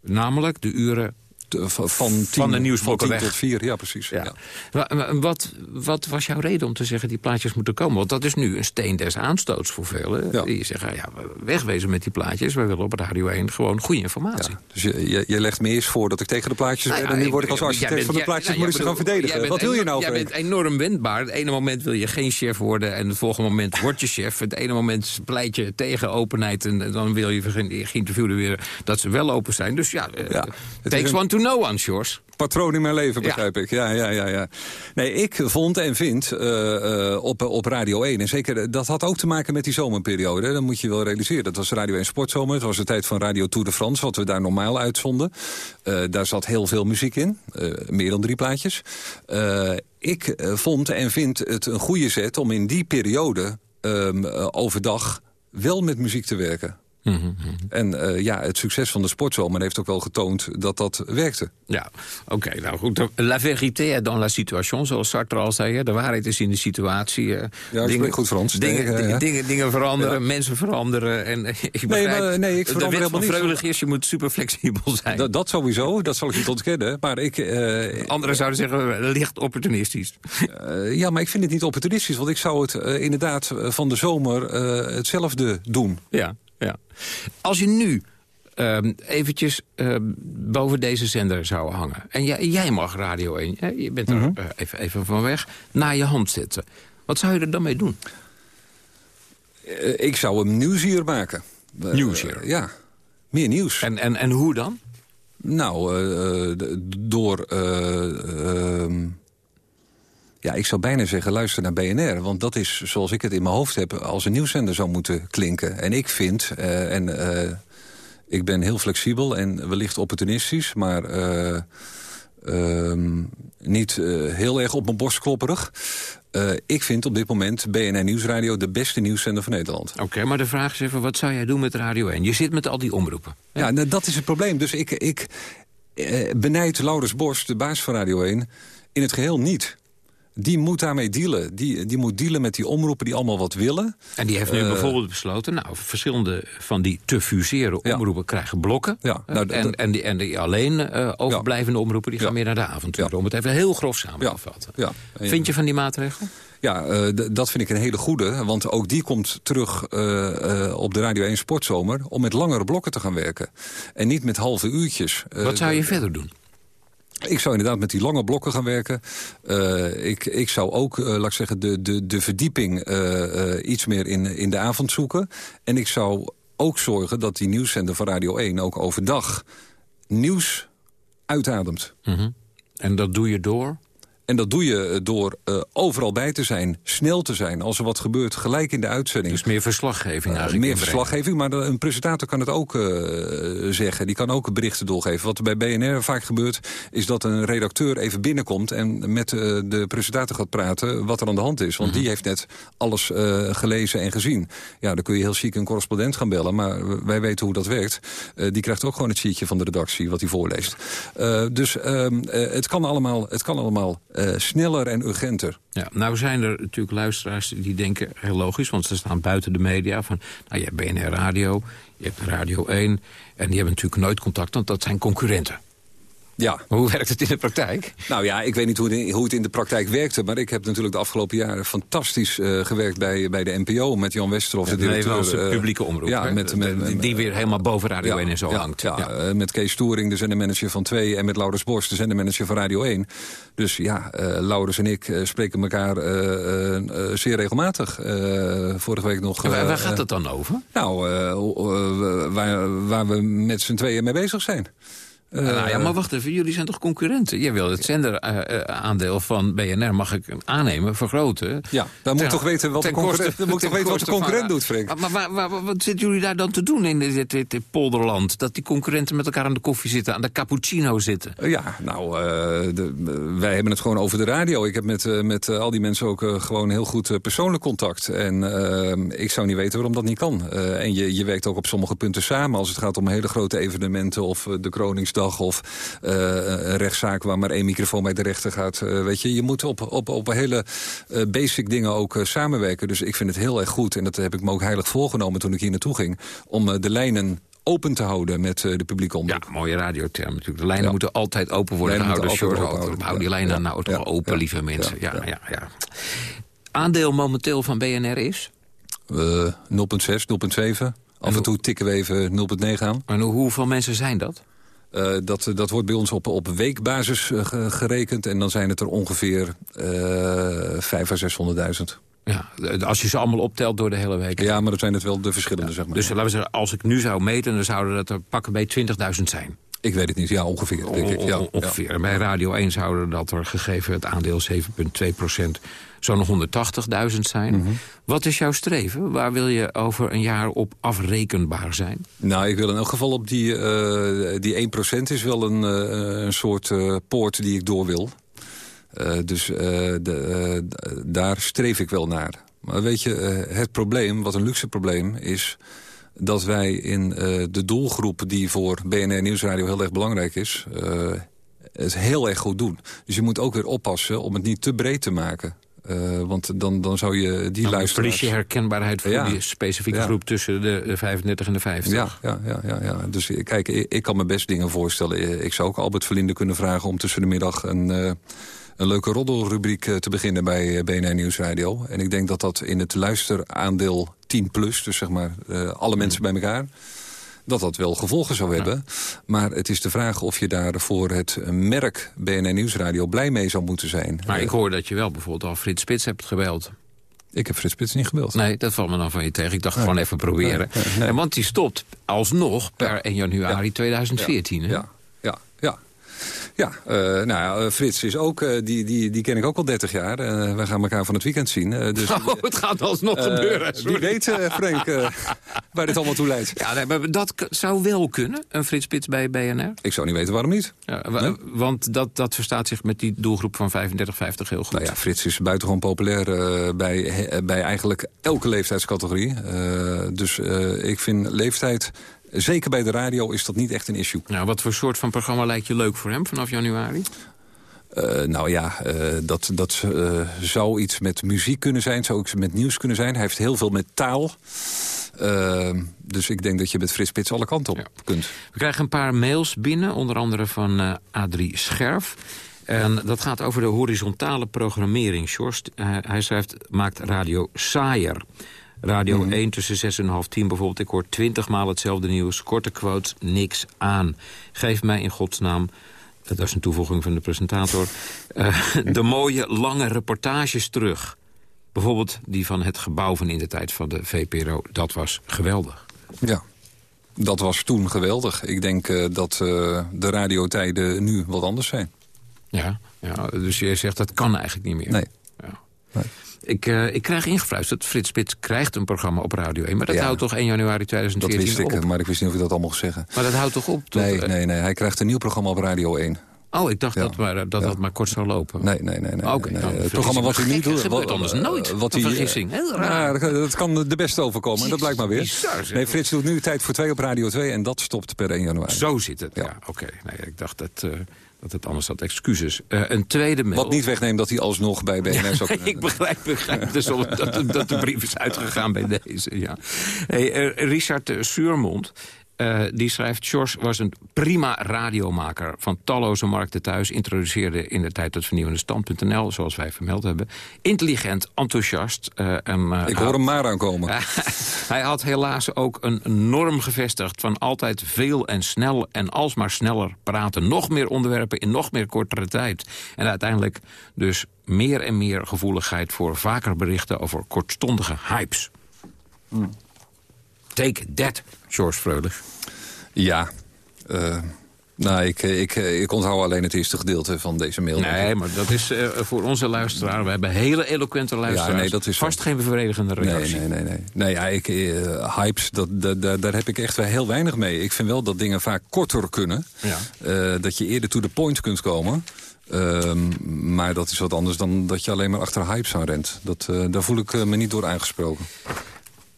Namelijk de uren van, van, van de van weg. tot vier, ja precies. Ja. Ja. Wat, wat was jouw reden om te zeggen die plaatjes moeten komen? Want dat is nu een steen des aanstoots voor velen. Ja. Die zeggen, ja, wegwezen met die plaatjes. Wij willen op Radio 1 gewoon goede informatie. Ja. Dus je, je, je, legt me eerst voor dat ik tegen de plaatjes nou, ben... en nu word ik als architect bent, van de plaatjes, moet ik ze gaan verdedigen. Wat wil je nou? Jij bent enorm wendbaar. Het ene moment wil je geen chef worden... en het volgende moment word je chef. Het ene moment pleit je tegen openheid... en dan wil je geïnterviewden weer dat ze wel open zijn. Dus ja, ja takes one to know one, Sjors patroon in mijn leven, begrijp ja. ik. Ja, ja, ja, ja. Nee, ik vond en vind uh, uh, op, op Radio 1... en zeker, dat had ook te maken met die zomerperiode. Dat moet je wel realiseren. Dat was Radio 1 Sportzomer. Het was de tijd van Radio Tour de France... wat we daar normaal uitzonden. Uh, daar zat heel veel muziek in. meer dan drie plaatjes. ik vond en vind het een goede zet om in die periode... Um, overdag wel met muziek te werken. Mm -hmm. En uh, ja, het succes van de sportzomer heeft ook wel getoond dat dat werkte. Ja, oké. Okay, nou goed. La vérité est dans la situation, zoals Sartre al zei. De waarheid is in de situatie. Uh, ja, dingen, goed Frans. Dingen, ja. dingen, dingen veranderen, ja. mensen veranderen. En [LAUGHS] ik begrijp, nee, maar, nee, ik verander van niet. Is, je moet super flexibel [LAUGHS] zijn. Dat, dat sowieso, dat zal ik niet ontkennen. Maar ik, uh, Anderen zouden zeggen, licht opportunistisch. ja, maar ik vind het niet opportunistisch. Want ik zou het inderdaad van de zomer hetzelfde doen. Ja. Ja. Als je nu ehm, eventjes ehm, boven deze zender zou hangen... en jij, jij mag Radio 1, hè, je bent er Mhm. eh, even, even van weg, naar je hand zetten. Wat zou je er dan mee doen? Eh, ik zou hem nieuwsier maken. Eh, Nieuwsier? ja, meer nieuws. En, en, en hoe dan? Nou, door... eh, ehm, ja, ik zou bijna zeggen, luister naar BNR. Want dat is, zoals ik het in mijn hoofd heb... als een nieuwszender zou moeten klinken. En ik vind, eh, en eh, ik ben heel flexibel en wellicht opportunistisch... maar eh, ehm, niet heel erg op mijn borst klopperig... Ik vind op dit moment BNR Nieuwsradio de beste nieuwszender van Nederland. Oké, maar de vraag is even, wat zou jij doen met Radio 1? Je zit met al die omroepen. Ja, nou, dat is het probleem. Dus ik, ik benijd Laurens Borst, de baas van Radio 1, in het geheel niet. Die moet daarmee dealen. Die, die moet dealen met die omroepen die allemaal wat willen. En die heeft nu Eh, bijvoorbeeld besloten... nou, verschillende van die te fuseren omroepen krijgen blokken. Ja, Eh, nou, en, en, die, en die alleen eh, overblijvende omroepen... die gaan meer naar de avonturen. Om het even heel grof samen te vatten. Ja. Vind je van die maatregel? Ja, dat vind ik een hele goede. Want ook die komt terug op de Radio 1 Sportzomer... om met langere blokken te gaan werken. En niet met halve uurtjes. Wat zou je verder doen? Ik zou inderdaad met die lange blokken gaan werken. Eh, ik, ik zou ook, eh, laat ik zeggen, de, de, de verdieping eh, iets meer in, in de avond zoeken. En ik zou ook zorgen dat die nieuwszender van Radio 1 ook overdag nieuws uitademt. Mhm. En dat doe je door? En dat doe je eh, door eh, overal bij te zijn, snel te zijn. Als er wat gebeurt, gelijk in de uitzending. Dus meer verslaggeving Eh, eigenlijk meer inbrengen. verslaggeving, maar een presentator kan het ook zeggen. Die kan ook berichten doorgeven. Wat er bij BNR vaak gebeurt, is dat een redacteur even binnenkomt... en met de presentator gaat praten wat er aan de hand is. Want Mhm. die heeft net alles gelezen en gezien. Ja, dan kun je heel chic een correspondent gaan bellen... maar wij weten hoe dat werkt. Die krijgt ook gewoon het sheetje van de redactie wat hij voorleest. Dus ehm, eh, het kan allemaal, het kan allemaal eh, sneller en urgenter. Ja, nou zijn er natuurlijk luisteraars die denken, heel logisch... want ze staan buiten de media van... nou, je hebt BNR Radio, je hebt Radio 1... en die hebben natuurlijk nooit contact, want dat zijn concurrenten. Ja. Maar hoe werkt het in de praktijk? Nou ja, ik weet niet hoe het, in, hoe het in de praktijk werkte... maar ik heb natuurlijk de afgelopen jaren fantastisch eh, gewerkt bij, bij de NPO... met Jan Westerhof, de de directeur. Eh, publieke omroep. Ja, met, met, die, die weer helemaal boven Radio 1 en zo hangt. Ja, eh, met Kees Stoering, de zendermanager van 2... en met Laurens Borst, de zendermanager van Radio 1. Dus ja, Laurens en ik spreken elkaar zeer regelmatig. Vorige week nog... Waar, waar gaat het dan over? Nou, waar, waar we met z'n tweeën mee bezig zijn. Eh, nou ja, maar wacht even, jullie zijn toch concurrenten? Jij wil het zenderaandeel van BNR, mag ik aannemen, vergroten. Ja, dan moet toch weten wat de concurrent- moet toch ten weten wat de concurrent doet, Frank. Maar, waar- waar- wat zitten jullie daar dan te doen in dit, dit, dit polderland? Dat die concurrenten met elkaar aan de koffie zitten, aan de cappuccino zitten? Ja, nou, eh, de, wij hebben het gewoon over de radio. Ik heb met, eh, met eh, al die mensen ook eh, gewoon heel goed eh, persoonlijk contact. En eh, ik zou niet weten waarom dat niet kan. Eh, en je, je werkt ook op sommige punten samen. Als het gaat om hele grote evenementen of eh, de Kroningsdag... of eh, een rechtszaak waar maar één microfoon bij de rechter gaat. eh, weet je, je moet op, op, op hele eh, basic dingen ook samenwerken. Dus ik vind het heel erg goed. En dat heb ik me ook heilig voorgenomen toen ik hier naartoe ging. Om de lijnen open te houden met de publieke omroep. Ja, mooie radioterm natuurlijk. De lijnen Ja. moeten altijd open worden gehouden. Short open houden. Hou die lijnen Ja. nou toch Ja. open, lieve mensen. Ja, Ja. ja. Aandeel momenteel van BNR is? Eh, 0,6, 0,7. Af en toe tikken we even 0,9 aan. En hoeveel mensen zijn dat? Eh, dat, dat wordt bij ons op, op weekbasis eh, ge- gerekend. En dan zijn het er ongeveer uh, 5 à 600.000. Ja, als je ze allemaal optelt door de hele week. Ja, maar dat zijn het wel de verschillende, zeg maar. Dus laten we zeggen, als ik nu zou meten, dan zouden dat er pakken bij 20.000 zijn. Ik weet het niet, ja, ongeveer, denk ik. Ja, ongeveer. Bij Radio 1 zouden dat er gegeven het aandeel 7,2 procent... zo'n 180.000 zijn. Mhm. Wat is jouw streven? Waar wil je over een jaar op afrekenbaar zijn? Nou, ik wil in elk geval op die, uh, die 1% is wel een, uh, een soort uh, poort die ik door wil. Dus de, daar streef ik wel naar. Maar weet je, het probleem, wat een luxe probleem is dat wij in de doelgroep die voor BNR Nieuwsradio heel erg belangrijk is... Het heel erg goed doen. Dus je moet ook weer oppassen om het niet te breed te maken. Uh, want dan, dan zou je die dan luisteraars... verlies je herkenbaarheid voor Ja. die specifieke Ja. groep tussen de, de 35 en de 50. Ja, ja, ja, ja, ja. Dus kijk, ik, ik kan me best dingen voorstellen. Ik zou ook Albert Verlinde kunnen vragen om tussen de middag... een, uh, een leuke roddelrubriek te beginnen bij BNR Nieuwsradio. En ik denk dat dat in het luisteraandeel 10 plus, dus zeg maar uh, alle mensen bij elkaar... dat dat wel gevolgen zou hebben. Maar het is de vraag of je daar voor het merk BNN Nieuwsradio blij mee zou moeten zijn. Maar ik hoor dat je wel bijvoorbeeld al Frits Spits hebt gebeld. Ik heb Frits Spits niet gebeld. Nee, dat valt me dan van je tegen. Ik dacht gewoon even proberen. En want die stopt alsnog per 1 januari 2014. Hè? Ja, ja, uh, nou ja, Frits is ook, uh, die, die, die ken ik ook al 30 jaar. Uh, we gaan elkaar van het weekend zien. dus, [LAUGHS] oh, het gaat alsnog gebeuren. Wie weet, Frank, [LAUGHS] waar dit allemaal toe leidt. Ja, nee, maar dat zou wel kunnen, een Frits Spits bij BNR. Ik zou niet weten waarom niet. Ja, nee? Want dat, dat verstaat zich met die doelgroep van 35, 50 heel goed. Nou ja, Frits is buitengewoon populair bij, bij eigenlijk elke leeftijdscategorie. dus ik vind leeftijd zeker bij de radio is dat niet echt een issue. Nou, wat voor soort van programma lijkt je leuk voor hem vanaf januari? Uh, nou ja, uh, dat, dat uh, zou iets met muziek kunnen zijn, zou iets met nieuws kunnen zijn. Hij heeft heel veel met taal. dus ik denk dat je met Frits Spits alle kanten op ja. kunt. We krijgen een paar mails binnen, onder andere van Adrie Scherf. En dat gaat over de horizontale programmering, Sjorst. hij schrijft, maakt radio saaier. Radio 1 tussen 6 en half 10 bijvoorbeeld. Ik hoor twintig maal hetzelfde nieuws. Korte quotes, niks aan. Geef mij in godsnaam dat is een toevoeging van de presentator... Uh, [LAUGHS] de mooie lange reportages terug. Bijvoorbeeld die van het gebouw van in de tijd van de VPRO. Dat was geweldig. Ja, dat was toen geweldig. Ik denk uh, dat uh, de radiotijden nu wat anders zijn. Ja, ja, dus je zegt dat kan eigenlijk niet meer. Nee. Ja. nee. Ik, uh, ik krijg ingefluisterd, Frits Spits krijgt een programma op Radio 1... maar dat ja, houdt toch 1 januari 2014 Dat wist ik, op? maar ik wist niet of ik dat allemaal mocht zeggen. Maar dat houdt toch op? Tot, nee, nee, nee, hij krijgt een nieuw programma op Radio 1. Oh, ik dacht ja. dat, maar, dat ja. dat maar kort zou lopen. Nee, nee, nee. nee, okay, nee, nee. Het programma wat hij niet doet... Wat anders nooit. Wat hij, vergissing. Heel raar. Nou, dat kan de beste overkomen. En dat blijkt maar weer. Bizar, nee, Frits doet nu tijd voor twee op Radio 2 en dat stopt per 1 januari. Zo zit het, ja. Oké, okay. nee, ik dacht dat... Uh, dat het anders had excuses. Uh, een tweede mail. Wat niet wegneemt dat hij alsnog bij BNR zou kunnen... [LAUGHS] ik begrijp, begrijp dus dat, de, dat de brief is uitgegaan bij deze. Ja. Hey, uh, Richard uh, Suurmond Uh, die schrijft... George was een prima radiomaker van talloze markten thuis. Introduceerde in de tijd het vernieuwende stand.nl, zoals wij vermeld hebben. Intelligent, enthousiast. Uh, en, uh, Ik hoor hem maar aankomen. [LAUGHS] hij had helaas ook een norm gevestigd van altijd veel en snel... en alsmaar sneller praten. Nog meer onderwerpen in nog meer kortere tijd. En uiteindelijk dus meer en meer gevoeligheid... voor vaker berichten over kortstondige hypes. Hmm. Take that, George Freulich. Ja, uh, nou, ik, ik, ik onthoud alleen het eerste gedeelte van deze mail. Nee, maar dat is uh, voor onze luisteraar. We hebben hele eloquente luisteraars. Ja, nee, dat is vast zo. geen bevredigende reactie. Nee, nee, nee. nee. nee ja, ik, uh, hypes, dat, dat, dat, daar heb ik echt wel heel weinig mee. Ik vind wel dat dingen vaak korter kunnen. Ja. Uh, dat je eerder to the point kunt komen. Uh, maar dat is wat anders dan dat je alleen maar achter hypes aan rent. Dat, daar voel ik me niet door aangesproken.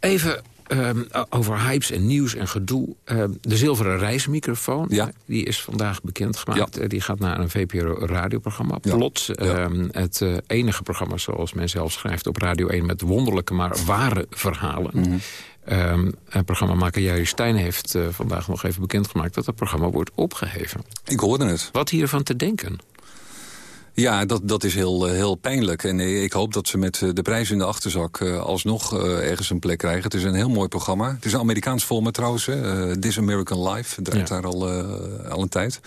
Even Um, over hypes en nieuws en gedoe. Um, de zilveren reismicrofoon, ja. die is vandaag bekendgemaakt. Ja. Die gaat naar een VPRO-radioprogramma. Ja. Plot, um, het uh, enige programma, zoals men zelf schrijft op Radio 1... met wonderlijke, maar ware verhalen. Mm -hmm. en programmamaker Jerry Stijn heeft uh, vandaag nog even bekendgemaakt... dat het programma wordt opgeheven. Ik hoorde het. Wat hiervan te denken? Ja, dat, dat is heel, heel pijnlijk. En ik hoop dat ze met de prijs in de achterzak alsnog ergens een plek krijgen. Het is een heel mooi programma. Het is een Amerikaans format trouwens. This American Life draait ja. daar al, al een tijd.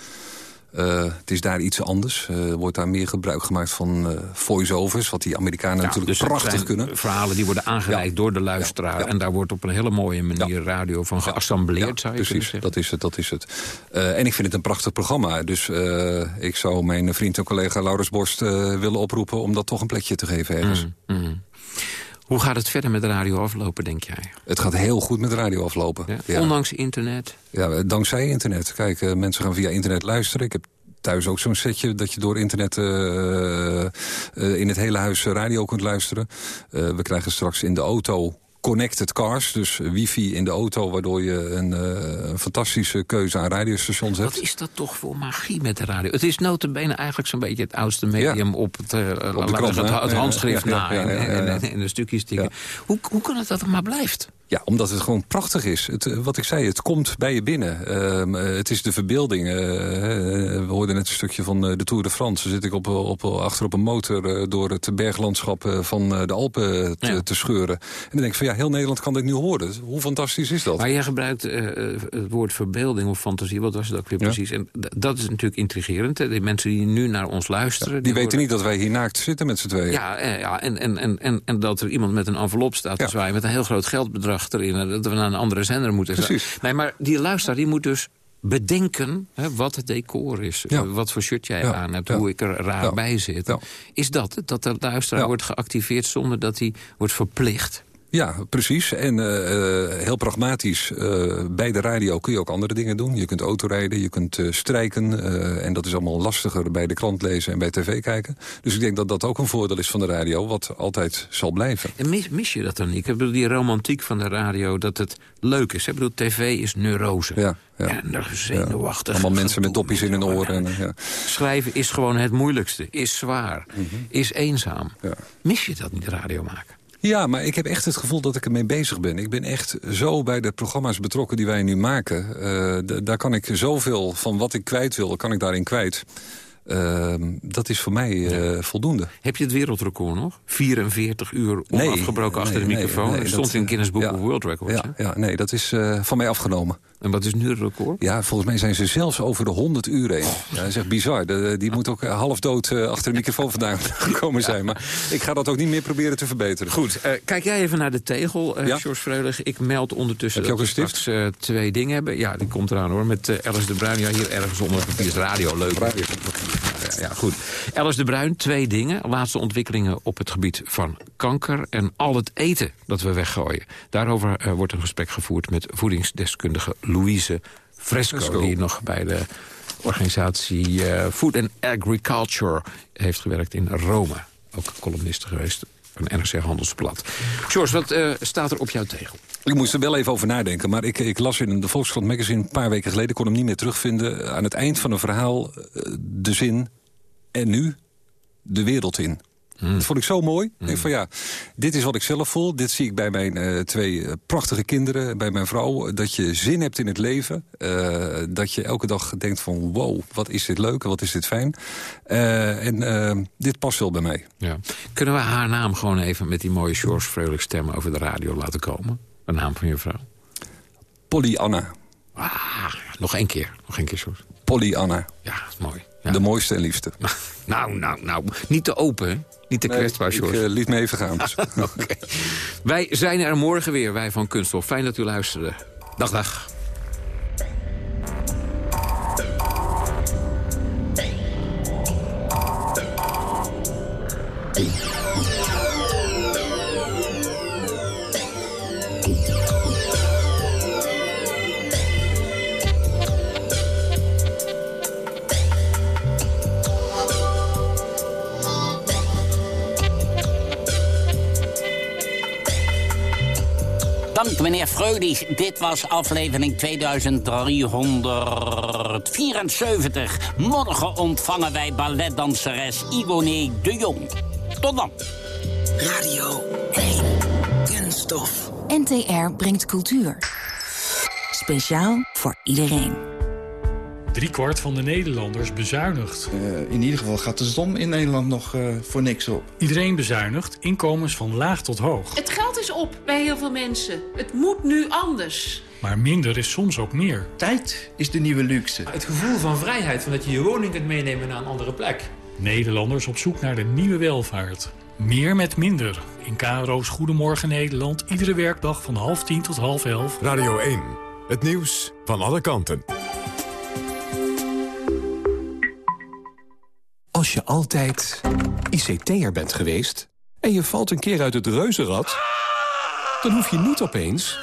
Uh, het is daar iets anders. Er uh, wordt daar meer gebruik gemaakt van uh, voice-overs... wat die Amerikanen ja, natuurlijk dus prachtig kunnen. verhalen die worden aangereikt ja. door de luisteraar... en daar wordt op een hele mooie manier radio van geassembleerd, zou je precies, dat is het. Dat is het. en ik vind het een prachtig programma. Dus ik zou mijn vriend en collega Laurens Borst willen oproepen... om dat toch een plekje te geven ergens. Mm, mm. Hoe gaat het verder met radio aflopen, denk jij? Het gaat heel goed met radio aflopen. Ja? Ja. Ondanks internet? Ja, dankzij internet. Kijk, uh, mensen gaan via internet luisteren. Ik heb thuis ook zo'n setje dat je door internet uh, uh, in het hele huis radio kunt luisteren. we krijgen straks in de auto connected cars, dus wifi in de auto... waardoor je een, uh, een fantastische keuze aan radiostations hebt. Wat is dat toch voor magie met de radio? Het is notabene eigenlijk zo'n beetje het oudste medium... Ja. op het, uh, op de krant, het, het handschrift ja, na en, en, en, en, een stukje stikken. Hoe, hoe kan het dat het maar blijft? Ja, omdat het gewoon prachtig is. Het, eh, wat ik zei, het komt bij je binnen. Ehm, eh, het is de verbeelding. Uh, we hoorden net een stukje van de Tour de France. Dan zit ik op, op, achter op een motor door het berglandschap van de Alpen te, te, scheuren. En dan denk ik van ja, heel Nederland kan dit nu horen. Hoe fantastisch is dat? Maar jij gebruikt het woord verbeelding of fantasie. Wat was het ook weer precies? En dat is natuurlijk intrigerend. Hè? De mensen die nu naar ons luisteren... die, die weten niet dat wij hier naakt zitten met z'n tweeën. Ja, ja en, en, en, en, en dat er iemand met een envelop staat te zwaaien... met een heel groot geldbedrag erin. Dat we naar een andere zender moeten. Precies. Nee, maar die luisteraar die moet dus bedenken hè, wat het decor is. Ja. Wat voor shirt jij aan hebt, hoe ik er raar bij zit. Is dat het? Dat de luisteraar wordt geactiveerd zonder dat hij wordt verplicht? Ja, precies. En uh, heel pragmatisch, uh, bij de radio kun je ook andere dingen doen. Je kunt autorijden, je kunt uh, strijken. en dat is allemaal lastiger bij de krant lezen en bij tv kijken. Dus ik denk dat dat ook een voordeel is van de radio, wat altijd zal blijven. En mis, mis je dat dan niet? Ik bedoel, die romantiek van de radio, dat het leuk is. Ik bedoel, tv is neurose. Ja. Ja, en zenuwachtig. Ja. Allemaal mensen met dopjes in hun oren. En, ja. Schrijven is gewoon het moeilijkste. Is zwaar. Mm -hmm. Is eenzaam. Mis je dat niet, radio maken? Ja, maar ik heb echt het gevoel dat ik ermee bezig ben. Ik ben echt zo bij de programma's betrokken die wij nu maken. Uh, daar kan ik zoveel van wat ik kwijt wil, kan ik daarin kwijt. Uh, dat is voor mij uh, voldoende. Heb je het wereldrecord nog? 44 uur onafgebroken nee, achter nee, de microfoon? Nee, dat stond in Guinness Book of World Records. Ja, ja, nee, dat is uh, van mij afgenomen. En wat is nu het record? Ja, volgens mij zijn ze zelfs over de 100 uur heen. Ja, dat is echt bizar. De, die moet ook half dood uh, achter de microfoon vandaan [LAUGHS] gekomen zijn. Maar ik ga dat ook niet meer proberen te verbeteren. Goed, uh, kijk jij even naar de tegel, uh, ja? George Freulich. Ik meld ondertussen Heb je ook dat een we straks twee dingen hebben. Ja, die komt eraan hoor. Met Alice de Bruin. Ja, hier ergens onder papier is radio. Leuk. Radio. Ja, goed. Alice de Bruin, twee dingen. Laatste ontwikkelingen op het gebied van kanker... en al het eten dat we weggooien. Daarover uh, wordt een gesprek gevoerd met voedingsdeskundige Louise Fresco... Fresco. die nog bij de organisatie uh, Food and Agriculture heeft gewerkt in Rome. Ook columniste geweest van NRC Handelsblad. George, wat uh, staat er op jouw tegel? Ik moest er wel even over nadenken. Maar ik, ik las in de Volkskrant magazine een paar weken geleden... kon hem niet meer terugvinden. Aan het eind van een verhaal de zin... en nu de wereld in. Hmm. Dat vond ik zo mooi. Hmm. Ik van ja, dit is wat ik zelf voel. Dit zie ik bij mijn uh, twee uh, prachtige kinderen, bij mijn vrouw. Dat je zin hebt in het leven. Uh, dat je elke dag denkt van wow, wat is dit leuk, wat is dit fijn. en dit past wel bij mij. Ja. Kunnen we haar naam gewoon even met die mooie George Freulich stem over de radio laten komen? De naam van je vrouw? Polly Anna. Ah, nog één keer. Nog één keer, George. Polly Anna. Ja, mooi. Ja. De mooiste en liefste. [LAUGHS] Nou, nou, nou. Niet te open, hè? Niet te nee, kwetsbaar, George. Ik uh, liet me even gaan. Dus. [LAUGHS] okay. Wij zijn er morgen weer, wij van Kunststof. Fijn dat u luisterde. Dag, dag. Meneer Freudis. Dit was aflevering 2374. Morgen ontvangen wij balletdanseres Igoné de Jong. Tot dan. Radio 1. Kunststof. NTR brengt cultuur. Speciaal voor iedereen. Driekwart van de Nederlanders bezuinigt. Uh, in ieder geval gaat de som in Nederland nog uh, voor niks op. Iedereen bezuinigt, inkomens van laag tot hoog. Het geld is op bij heel veel mensen. Het moet nu anders. Maar minder is soms ook meer. Tijd is de nieuwe luxe. Het gevoel van vrijheid, van dat je je woning kunt meenemen naar een andere plek. Nederlanders op zoek naar de nieuwe welvaart. Meer met minder. In KRO's Goedemorgen Nederland. Iedere werkdag van half tien tot half elf. Radio 1. Het nieuws van alle kanten. Als je altijd ICT'er bent geweest en je valt een keer uit het reuzenrad... dan hoef je niet opeens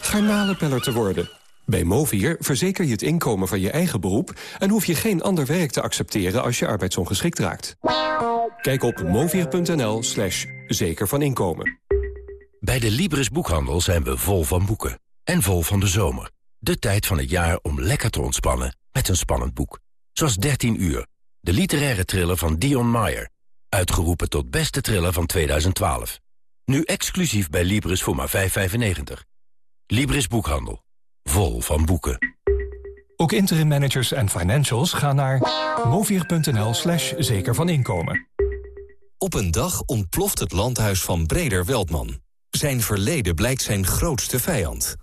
garnalenpeller te worden. Bij Movier verzeker je het inkomen van je eigen beroep... en hoef je geen ander werk te accepteren als je arbeidsongeschikt raakt. Kijk op movier.nl slash zeker van inkomen. Bij de Libris Boekhandel zijn we vol van boeken. En vol van de zomer. De tijd van het jaar om lekker te ontspannen met een spannend boek. Zoals 13 uur. De literaire thriller van Dion Meyer. Uitgeroepen tot beste thriller van 2012. Nu exclusief bij Libris voor maar 5,95. Libris Boekhandel. Vol van boeken. Ook interim managers en financials gaan naar movier.nl slash zeker van inkomen. Op een dag ontploft het landhuis van Breder Weldman. Zijn verleden blijkt zijn grootste vijand.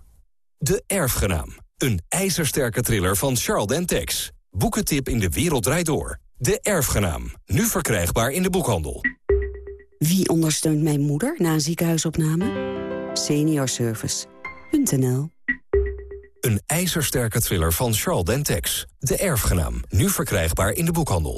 De Erfgenaam. Een ijzersterke thriller van Charles Dentex. Boekentip in de wereld draait door. De Erfgenaam. Nu verkrijgbaar in de boekhandel. Wie ondersteunt mijn moeder na een ziekenhuisopname? Seniorservice.nl Een ijzersterke thriller van Charles Dentex. De Erfgenaam. Nu verkrijgbaar in de boekhandel.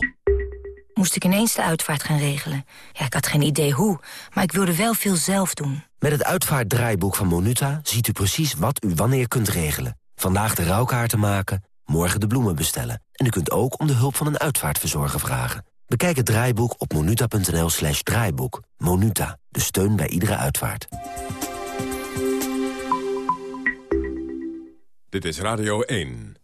Moest ik ineens de uitvaart gaan regelen. Ja, ik had geen idee hoe, maar ik wilde wel veel zelf doen. Met het uitvaartdraaiboek van Monuta ziet u precies wat u wanneer kunt regelen. Vandaag de rouwkaarten maken, morgen de bloemen bestellen. En u kunt ook om de hulp van een uitvaartverzorger vragen. Bekijk het draaiboek op monuta.nl slash draaiboek. Monuta, de steun bij iedere uitvaart. Dit is Radio 1.